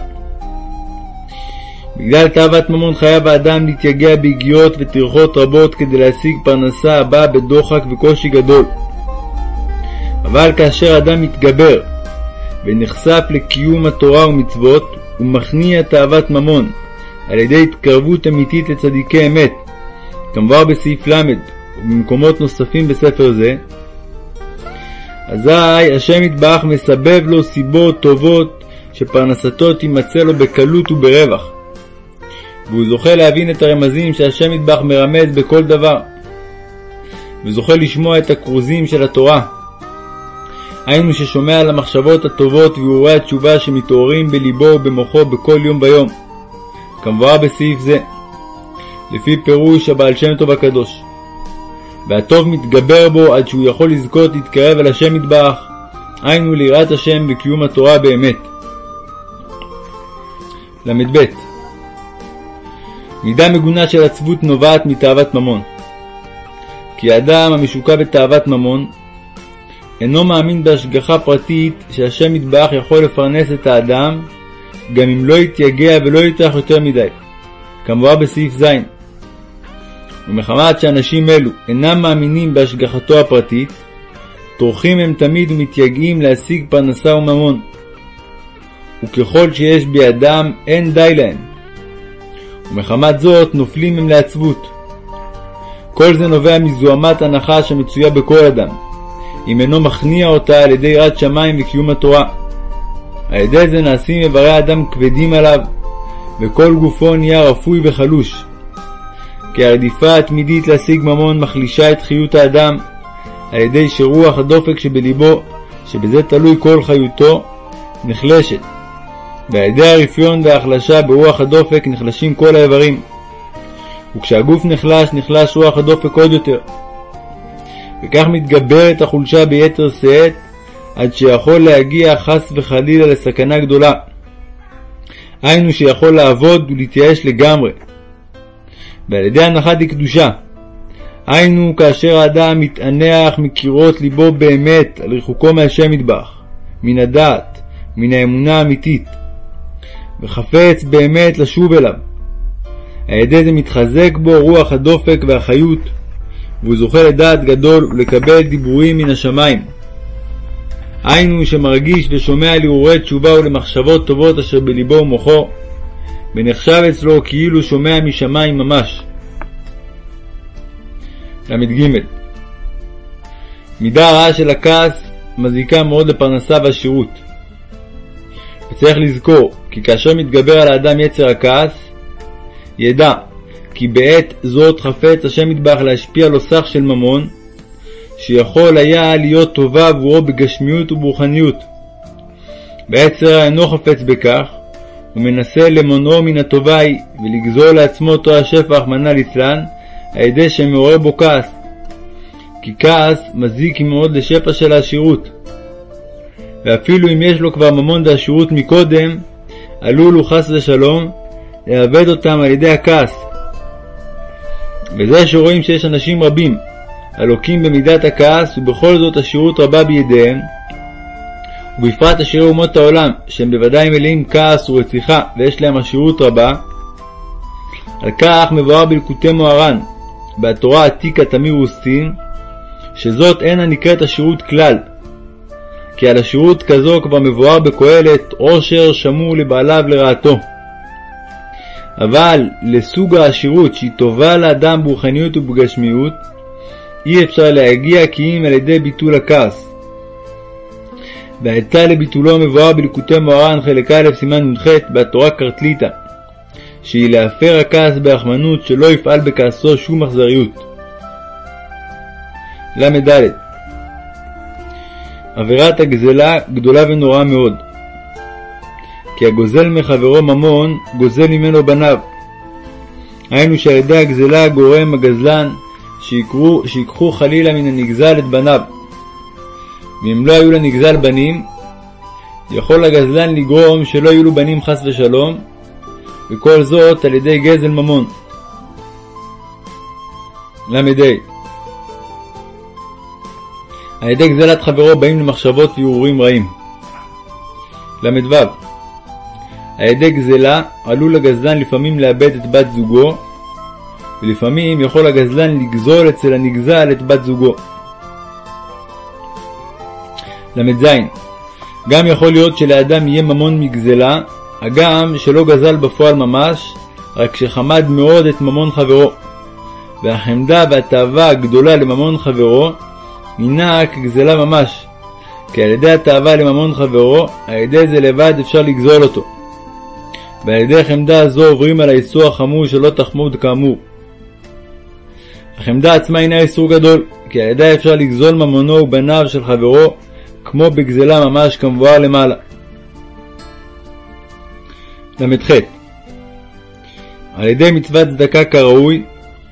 בגלל תאוות ממון חייב האדם להתייגע ביגיעות וטרחות רבות כדי להשיג פרנסה הבאה בדוחק וקושי גדול. אבל כאשר אדם מתגבר ונחשף לקיום התורה ומצוות, הוא מכניע תאוות ממון על ידי התקרבות אמיתית לצדיקי אמת, כמובן בסעיף ל' ובמקומות נוספים בספר זה, אזי השם יתברך מסבב לו סיבות טובות שפרנסתו תימצא לו בקלות וברווח. והוא זוכה להבין את הרמזים שהשם יתברך מרמז בכל דבר, וזוכה לשמוע את הכרוזים של התורה. היינו ששומע על המחשבות הטובות והרהורי התשובה שמתעוררים בליבו ובמוחו בכל יום ויום, כמובן בסעיף זה, לפי פירוש הבעל שם טוב הקדוש. והטוב מתגבר בו עד שהוא יכול לזכות להתקרב אל השם יתברך, היינו ליראת השם וקיום התורה באמת. ל"ב מידה מגונה של עצבות נובעת מתאוות ממון. כי אדם המשוקע בתאוות ממון אינו מאמין בהשגחה פרטית שהשם יתברך יכול לפרנס את האדם גם אם לא יתייגע ולא יטרח יותר מדי, כמובן בסעיף ז'. ומחמת שאנשים אלו אינם מאמינים בהשגחתו הפרטית, טורחים הם תמיד ומתייגעים להשיג פרנסה וממון. וככל שיש בידם אין די להם. ומחמת זאת נופלים הם לעצבות. כל זה נובע מזוהמת הנחש המצויה בכל אדם, אם אינו מכניע אותה על ידי יראת שמיים וקיום התורה. על ידי זה נעשים איברי האדם כבדים עליו, וכל גופו נהיה רפוי וחלוש. כי הרדיפה התמידית להשיג ממון מחלישה את חיות האדם, על ידי שרוח הדופק שבלבו, שבזה תלוי כל חיותו, נחלשת. ועל ידי הרפיון וההחלשה ברוח הדופק נחלשים כל האיברים. וכשהגוף נחלש, נחלש רוח הדופק עוד יותר. וכך מתגברת החולשה ביתר שאת, עד שיכול להגיע חס וחלילה לסכנה גדולה. היינו שיכול לעבוד ולהתייאש לגמרי. ועל ידי הנחת לקדושה, היינו כאשר האדם מתענח מקירות ליבו באמת על ריחוקו מהשם מטבח, מן הדעת, מן האמונה האמיתית, וחפץ באמת לשוב אליו. על ידי זה מתחזק בו רוח הדופק והחיות, והוא זוכה לדעת גדול ולקבל דיבורים מן השמיים. היינו שמרגיש ושומע להרהורי תשובה ולמחשבות טובות אשר בלבו ומוחו, ונחשב אצלו כאילו שומע משמיים ממש. ל"ג מידה הרעה של הכעס מזיקה מאוד לפרנסה והשירות. וצריך לזכור כי כאשר מתגבר על האדם יצר הכעס, ידע כי בעת זאת חפץ השם יתברך להשפיע לו סך של ממון, שיכול היה להיות טובה עבורו בגשמיות וברוחניות. בעצר אינו חפץ בכך, ומנסה למונעו מן הטובה היא, ולגזול לעצמו אותו השפע רחמנא ליצלן, על ידי שמעורר בו כעס. כי כעס מזיק מאוד לשפע של העשירות. ואפילו אם יש לו כבר ממון ועשירות מקודם, עלול הוא חס ושלום לאבד אותם על ידי הכעס. וזה שרואים שיש אנשים רבים הלוקים במידת הכעס, ובכל זאת עשירות רבה בידיהם, ובפרט עשירי אומות העולם, שהם בוודאי מלאים כעס ורציחה, ויש להם עשירות רבה, על כך מבואר בלקוטי מוהר"ן, בתורה עתיקה תמיר וסטין, שזאת אינה נקראת עשירות כלל, כי על עשירות כזו כבר מבואר בקהלת עושר שמור לבעליו לרעתו. אבל לסוג העשירות שהיא טובה לאדם ברוחניות ובגשמיות, אי אפשר להגיע כי אם על ידי ביטול הכעס. והעצה לביטולו מבואר בליקוטי מוהר"ן חלק א' סימן נ"ח בתורה קרטליטה, שהיא להפר הכעס ברחמנות שלא יפעל בכעסו שום אכזריות. ל"ד עבירת הגזלה גדולה ונוראה מאוד. כי הגוזל מחברו ממון, גוזל ממנו בניו. היינו שעל ידי הגזלה גורם הגזלן שיקחו חלילה מן הנגזל את בניו. ואם לא היו לנגזל בנים, יכול הגזלן לגרום שלא יהיו לו בנים חס ושלום, וכל זאת על ידי גזל ממון. ל"ה על ידי גזלת חברו באים למחשבות והרהורים רעים. ל"ו על ידי גזלה עלול הגזלן לפעמים לאבד את בת זוגו, ולפעמים יכול הגזלן לגזול אצל הנגזל את בת זוגו. ל"ז גם יכול להיות שלאדם יהיה ממון מגזלה, הגם שלא גזל בפועל ממש, רק שחמד מאוד את ממון חברו. והחמדה והתאווה הגדולה לממון חברו הינה כגזלה ממש, כי על ידי התאווה לממון חברו, על ידי זה לבד אפשר לגזול אותו. ועל ידי חמדה זו עוברים על האיסור החמור שלא תחמוד כאמור. החמדה עצמה הינה איסור גדול, כי על ידי אפשר לגזול ממונו ובניו של חברו, כמו בגזלה ממש כמבואר למעלה. ל"ח על ידי מצוות צדקה כראוי,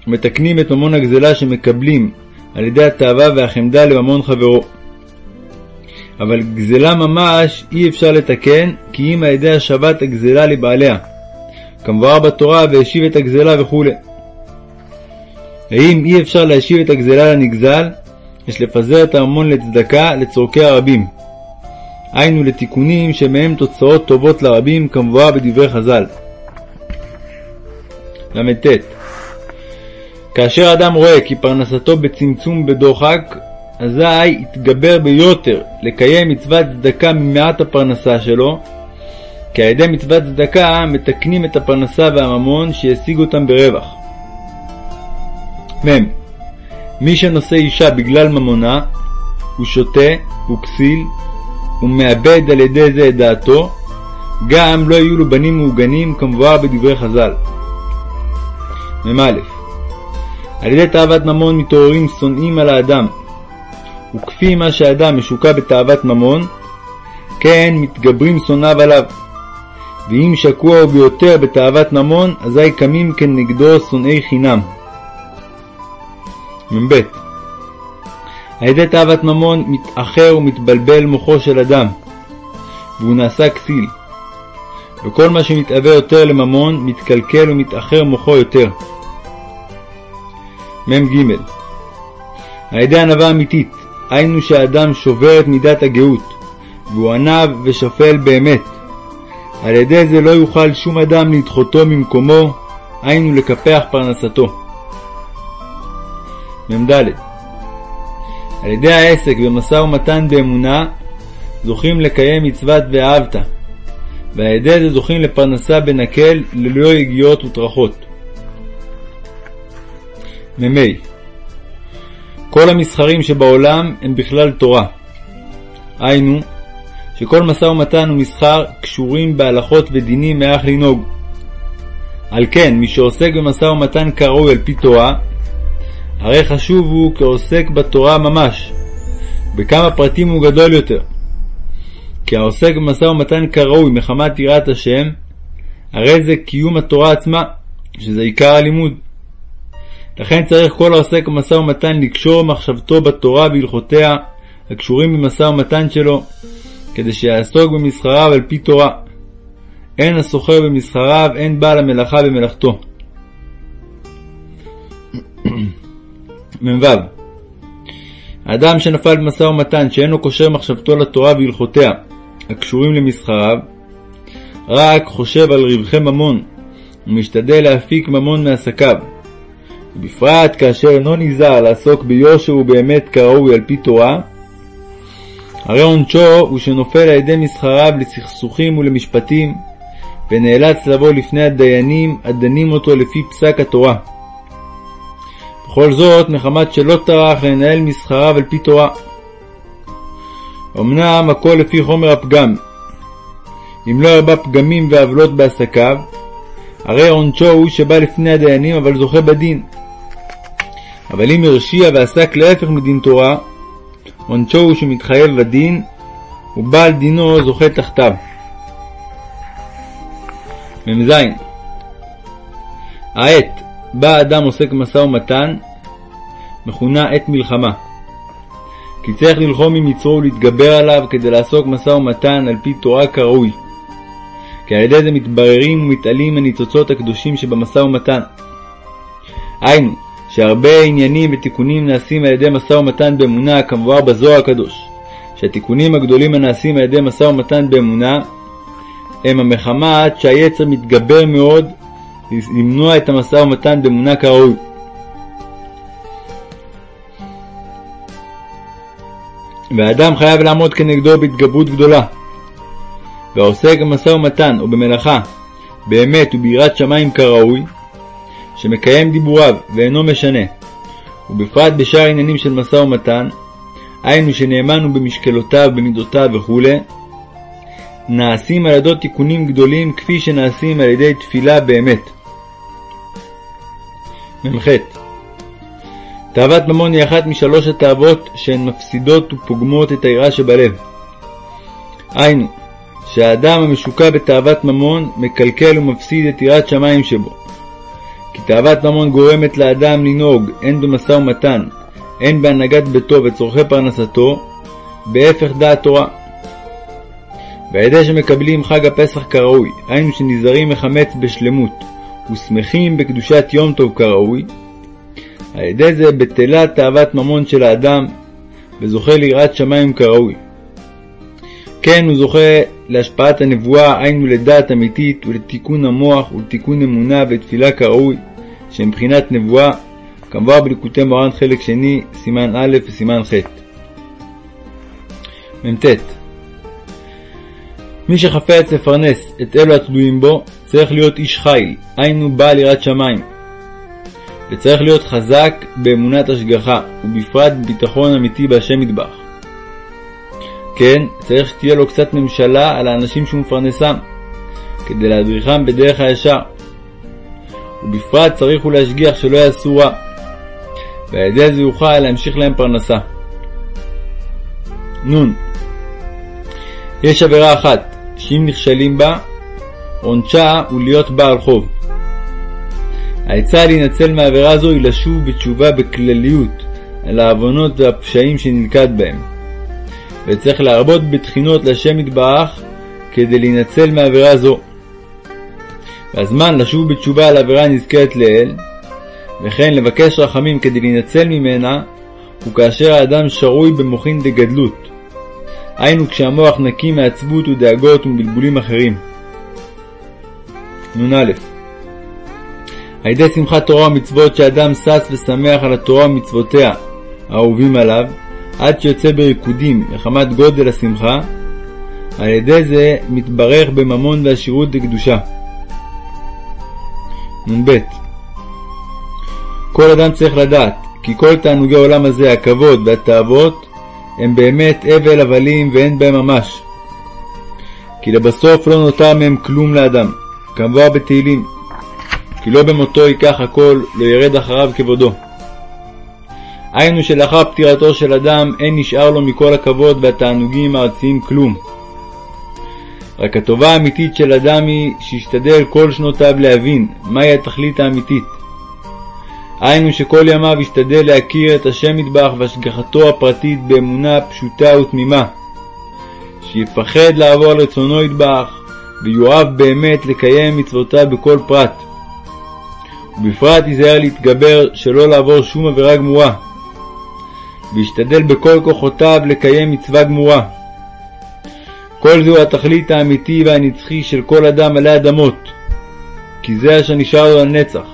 מתקנים את ממון הגזלה שמקבלים על ידי התאווה והחמדה לממון חברו. אבל גזלה ממש אי אפשר לתקן, כי אם על ידי השבת הגזלה לבעליה, כמבואר בתורה והשיב את הגזלה וכו'. האם אי אפשר להשיב את הגזלה לנגזל? יש לפזר את הממון לצדקה לצורכי הרבים. היינו לתיקונים שמהם תוצאות טובות לרבים, כמבואר בדברי חז"ל. ל"ט כאשר אדם רואה כי פרנסתו בצמצום בדוחק, אזי יתגבר ביותר לקיים מצוות צדקה ממעט הפרנסה שלו, כי על ידי מצוות צדקה מתקנים את הפרנסה והממון שישיג אותם ברווח. מ. מי שנושא אישה בגלל ממונה, הוא שותה, הוא כסיל, הוא מאבד על ידי זה את דעתו, גם לא יהיו לו בנים מעוגנים כמבואר בדברי חז"ל. מ"א על ידי תאוות ממון מתעוררים שונאים על האדם, וכפי מה שאדם משוקע בתאוות ממון, כן מתגברים שונאיו עליו. ואם שקוע הוא ביותר בתאוות ממון, אזי קמים כנגדו שונאי חינם. מ"ב על ידי תאוות ממון מתאחר ומתבלבל מוחו של אדם, והוא נעשה כסיל. וכל מה שמתאווה יותר לממון, מתקלקל ומתאחר מוחו יותר. מ"ג על ידי ענווה אמיתית, היינו שהאדם שובר את מידת הגאות, והוא ענב ושפל באמת. על ידי זה לא יוכל שום אדם לדחותו ממקומו, היינו לקפח פרנסתו. מ"ד על ידי העסק במשא ומתן באמונה, זוכים לקיים מצוות ואהבת, ועל ידי זה זוכים לפרנסה בנקל ללא יגיעות וטרחות. מ"ה כל המסחרים שבעולם הם בכלל תורה. היינו, שכל משא ומתן ומסחר קשורים בהלכות ודינים מאיך לנהוג. על כן, מי שעוסק במשא ומתן כראוי על פי תורה, הרי חשוב הוא כעוסק בתורה ממש, בכמה פרטים הוא גדול יותר. כי העוסק במשא ומתן כראוי מחמת יראת השם, הרי זה קיום התורה עצמה, שזה עיקר הלימוד. לכן צריך כל העוסק במשא ומתן לקשור מחשבתו בתורה והלכותיה הקשורים במשא ומתן שלו, כדי שיעסוק במסחריו על פי תורה. אין הסוחר במסחריו, אין בעל המלאכה במלאכתו. מ"ו האדם שנפל במשא ומתן שאינו קושר מחשבתו לתורה והלכותיה הקשורים למסחריו, רק חושב על רווחי ממון ומשתדל להפיק ממון מעסקיו. ובפרט כאשר אינו נזהר לעסוק ביושר ובאמת כראוי על פי תורה, הרי עונשו הוא שנופל על ידי מסחריו לסכסוכים ולמשפטים, ונאלץ לבוא לפני הדיינים הדנים אותו לפי פסק התורה. וכל זאת מחמת שלא טרח לנהל מסחריו על פי תורה. אמנם הכל לפי חומר הפגם. אם לא הרבה פגמים ועוולות בעסקיו, הרי עונשו הוא שבא לפני הדיינים אבל זוכה בדין. אבל אם הרשיע ועסק להפך מדין תורה, עונשו הוא שמתחייב בדין, ובעל דינו זוכה תחתיו. מ"ז העת בה אדם עוסק במשא ומתן, מכונה עת מלחמה. כי צריך ללחום עם יצרו ולהתגבר עליו כדי לעסוק משא ומתן על פי תורה כראוי. כי על ידי זה מתבררים ומתעלים הניצוצות הקדושים שבמשא ומתן. היינו, שהרבה עניינים ותיקונים נעשים על ידי משא ומתן באמונה, כמבואר בזוהר הקדוש, שהתיקונים הגדולים הנעשים על ידי משא ומתן באמונה, הם המחמת שהיצר מתגבר מאוד למנוע את המשא ומתן באמונה כראוי. והאדם חייב לעמוד כנגדו בהתגברות גדולה. והעוסק במשא ומתן או במלאכה באמת וביראת שמיים כראוי, שמקיים דיבוריו ואינו משנה, ובפרט בשאר עניינים של משא ומתן, היינו שנאמן הוא במשקלותיו, במידותיו וכו', נעשים על ידו תיקונים גדולים כפי שנעשים על ידי תפילה באמת. מ"ח תאוות ממון היא אחת משלוש התאוות שהן מפסידות ופוגמות את היראה שבלב. היינו, שהאדם המשוקע בתאוות ממון מקלקל ומפסיד את יראת שמיים שבו. כי תאוות ממון גורמת לאדם לנהוג הן במשא ומתן, הן בהנהגת ביתו וצורכי פרנסתו, בהפך דעת תורה. ועל ידי שמקבלים חג הפסח כראוי, היינו שנזהרים מחמץ בשלמות, ושמחים בקדושת יום טוב כראוי, על ידי זה בטלה תאוות ממון של האדם, וזוכה ליראת שמיים כראוי. כן, הוא זוכה להשפעת הנבואה, היינו לדעת אמיתית, ולתיקון המוח, ולתיקון אמונה ותפילה כראוי, שהם בחינת נבואה, כמובן בליקוטי מורן חלק שני, סימן א' וסימן ח'. מ"ט מי שחפץ לפרנס את אלו התלויים בו, צריך להיות איש חיל, היינו בעל יראת שמיים. וצריך להיות חזק באמונת השגחה, ובפרט בביטחון אמיתי בהשם מטבח. כן, צריך שתהיה לו קצת ממשלה על האנשים שהוא מפרנסם, כדי להדריכם בדרך הישר. ובפרט צריך הוא להשגיח שלא יעשו רע, ועל ידי זה יוכל להמשיך להם פרנסה. ן. יש עבירה אחת, שאם נכשלים בה, עונשה הוא להיות בעל חוב. העצה להינצל מעבירה זו היא לשוב בתשובה בכלליות על העוונות והפשעים שנלכד בהם. וצריך להרבות בתחינות לשם יתברך כדי להינצל מעבירה זו. והזמן לשוב בתשובה על עבירה נזכרת לעיל, וכן לבקש רחמים כדי להינצל ממנה, הוא כאשר האדם שרוי במוחין דגדלות, היינו כשהמוח נקי מעצבות ודאגות ומבלבולים אחרים. נ"א על ידי שמחת תורה ומצוות שאדם שש ושמח על התורה ומצוותיה האהובים עליו, עד שיוצא בריקודים מחמת גודל השמחה, על ידי זה מתברך בממון ועשירות לקדושה. נ"ב כל אדם צריך לדעת כי כל תענוגי העולם הזה, הכבוד והתאוות, הם באמת הבל הבלים ואין בהם ממש. כי לבסוף לא נותר מהם כלום לאדם, כמבואר בתהילים, כי לא במותו ייקח הכל, לא ירד אחריו כבודו. היינו שלאחר פטירתו של אדם אין נשאר לו מכל הכבוד והתענוגים הארציים כלום. רק הטובה האמיתית של אדם היא שישתדל כל שנותיו להבין מהי התכלית האמיתית. היינו שכל ימיו ישתדל להכיר את השם מטבח והשגחתו הפרטית באמונה פשוטה ותמימה. שיפחד לעבור על רצונו יטבח, ויואב באמת לקיים מצוותיו בכל פרט. ובפרט ייזהר להתגבר שלא לעבור שום עבירה גמורה. וישתדל בכל כוחותיו לקיים מצווה גמורה. כל זהו התכלית האמיתי והנצחי של כל אדם עלי אדמות, כי זה אשר נשאר לו לנצח.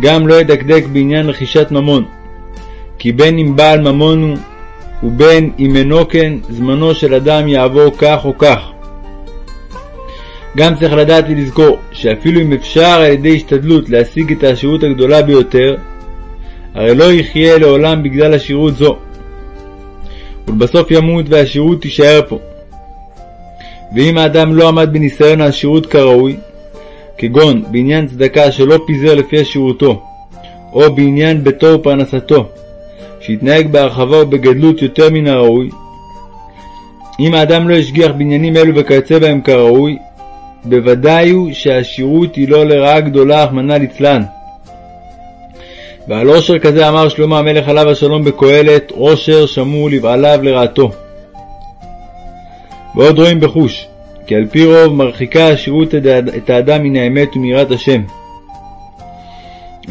גם לא ידקדק בעניין רכישת ממון, כי בין אם בעל ממון הוא, ובין אם אינו כן, זמנו של אדם יעבור כך או כך. גם צריך לדעת ולזכור שאפילו אם אפשר על ידי השתדלות להשיג את העשירות הגדולה ביותר, הרי לא יחיה לעולם בגלל עשירות זו. ולבסוף ימות והעשירות תישאר פה. ואם האדם לא עמד בניסיון העשירות כראוי, כגון בעניין צדקה שלא פיזר לפי עשירותו, או בעניין ביתו ופרנסתו, שהתנהג בהרחבה ובגדלות יותר מן הראוי, אם האדם לא ישגיח בעניינים אלו וכיוצא בהם כראוי, בוודאי הוא שהעשירות היא לא לרעה גדולה, רחמנא ליצלן. ועל עושר כזה אמר שלמה המלך עליו השלום בקהלת, עושר שמור לבעליו לרעתו. ועוד רואים בחוש, כי על פי רוב מרחיקה העשירות את האדם מן האמת ומיראת השם.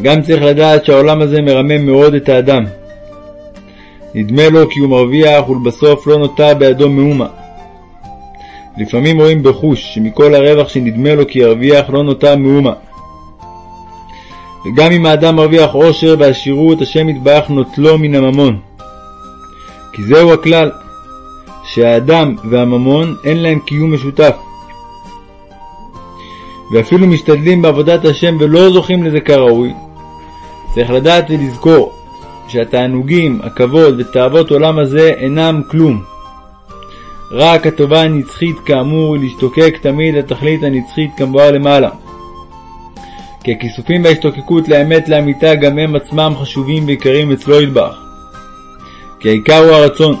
גם צריך לדעת שהעולם הזה מרמם מאוד את האדם. נדמה לו כי הוא מרוויח ולבסוף לא נותר בידו מאומה. לפעמים רואים בחוש שמכל הרווח שנדמה לו כי ירוויח לא נותר מאומה. וגם אם האדם מרוויח עושר ועשירות, השם יתברך נוטלו מן הממון. כי זהו הכלל, שהאדם והממון אין להם קיום משותף. ואפילו משתדלים בעבודת השם ולא זוכים לזה כראוי, צריך לדעת ולזכור שהתענוגים, הכבוד ותאוות עולם הזה אינם כלום. רק הטובה הנצחית כאמור להשתוקק תמיד לתכלית הנצחית כמבואר למעלה. כי הכיסופים וההשתוקקות לאמת לאמיתה גם הם עצמם חשובים ויקרים אצלו ידבח. כי העיקר הוא הרצון.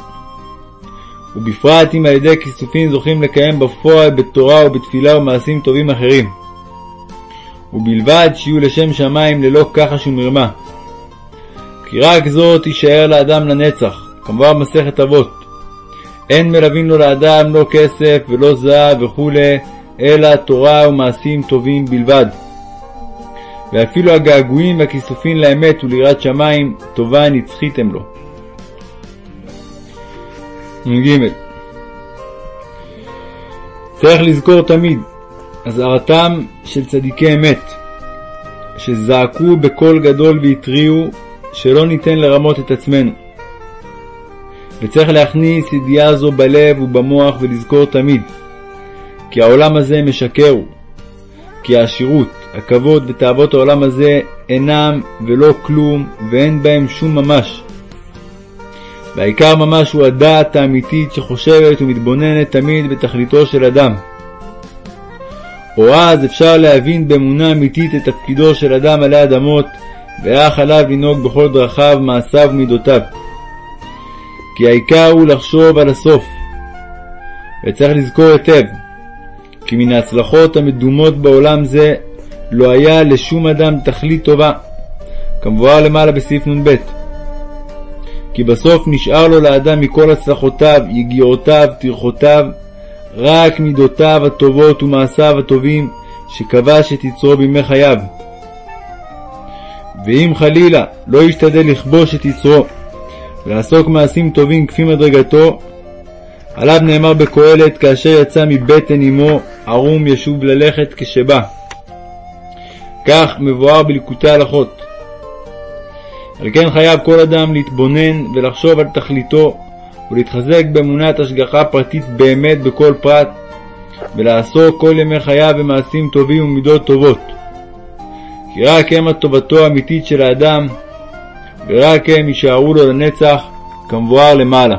ובפרט אם על ידי כיסופים זוכים לקיים בפועל בתורה ובתפילה ומעשים טובים אחרים. ובלבד שיהיו לשם שמיים ללא כחש ומרמה. כי רק זאת תישאר לאדם לנצח, כמובן במסכת אבות. אין מלווין לו לאדם לא כסף ולא זהב וכו', אלא תורה ומעשים טובים בלבד. ואפילו הגעגועים והכיסופים לאמת וליראת שמיים, טובה נצחית הם לו. נ"ג צריך לזכור תמיד אזהרתם של צדיקי אמת, שזעקו בקול גדול והתריעו שלא ניתן לרמות את עצמנו. וצריך להכניס ידיעה זו בלב ובמוח ולזכור תמיד, כי העולם הזה משקר הוא, כי העשירות, הכבוד ותאוות העולם הזה אינם ולא כלום ואין בהם שום ממש. והעיקר ממש הוא הדעת האמיתית שחושבת ומתבוננת תמיד בתכליתו של אדם. או אז אפשר להבין באמונה אמיתית את תפקידו של אדם עלי אדמות, ואך עליו לנהוג בכל דרכיו, מעשיו ומידותיו. כי העיקר הוא לחשוב על הסוף. וצריך לזכור היטב, כי מן ההצלחות המדומות בעולם זה לא היה לשום אדם תכלית טובה, כמבואר למעלה בסעיף נ"ב. כי בסוף נשאר לו לאדם מכל הצלחותיו, יגיעותיו, טרחותיו, רק מידותיו הטובות ומעשיו הטובים שכבש את יצרו בימי חייו. ואם חלילה לא ישתדל לכבוש את יצרו ולעסוק מעשים טובים כפי מדרגתו, עליו נאמר בקהלת כאשר יצא מבטן אמו ערום ישוב ללכת כשבא. כך מבואר בליקוטי הלכות. על כן חייב כל אדם להתבונן ולחשוב על תכליתו ולהתחזק באמונת השגחה פרטית באמת בכל פרט, ולעסוק כל ימי חייו במעשים טובים ומידות טובות. כי רק הם הטובתו האמיתית של האדם, ורק הם יישארו לו לנצח, כמבואר למעלה.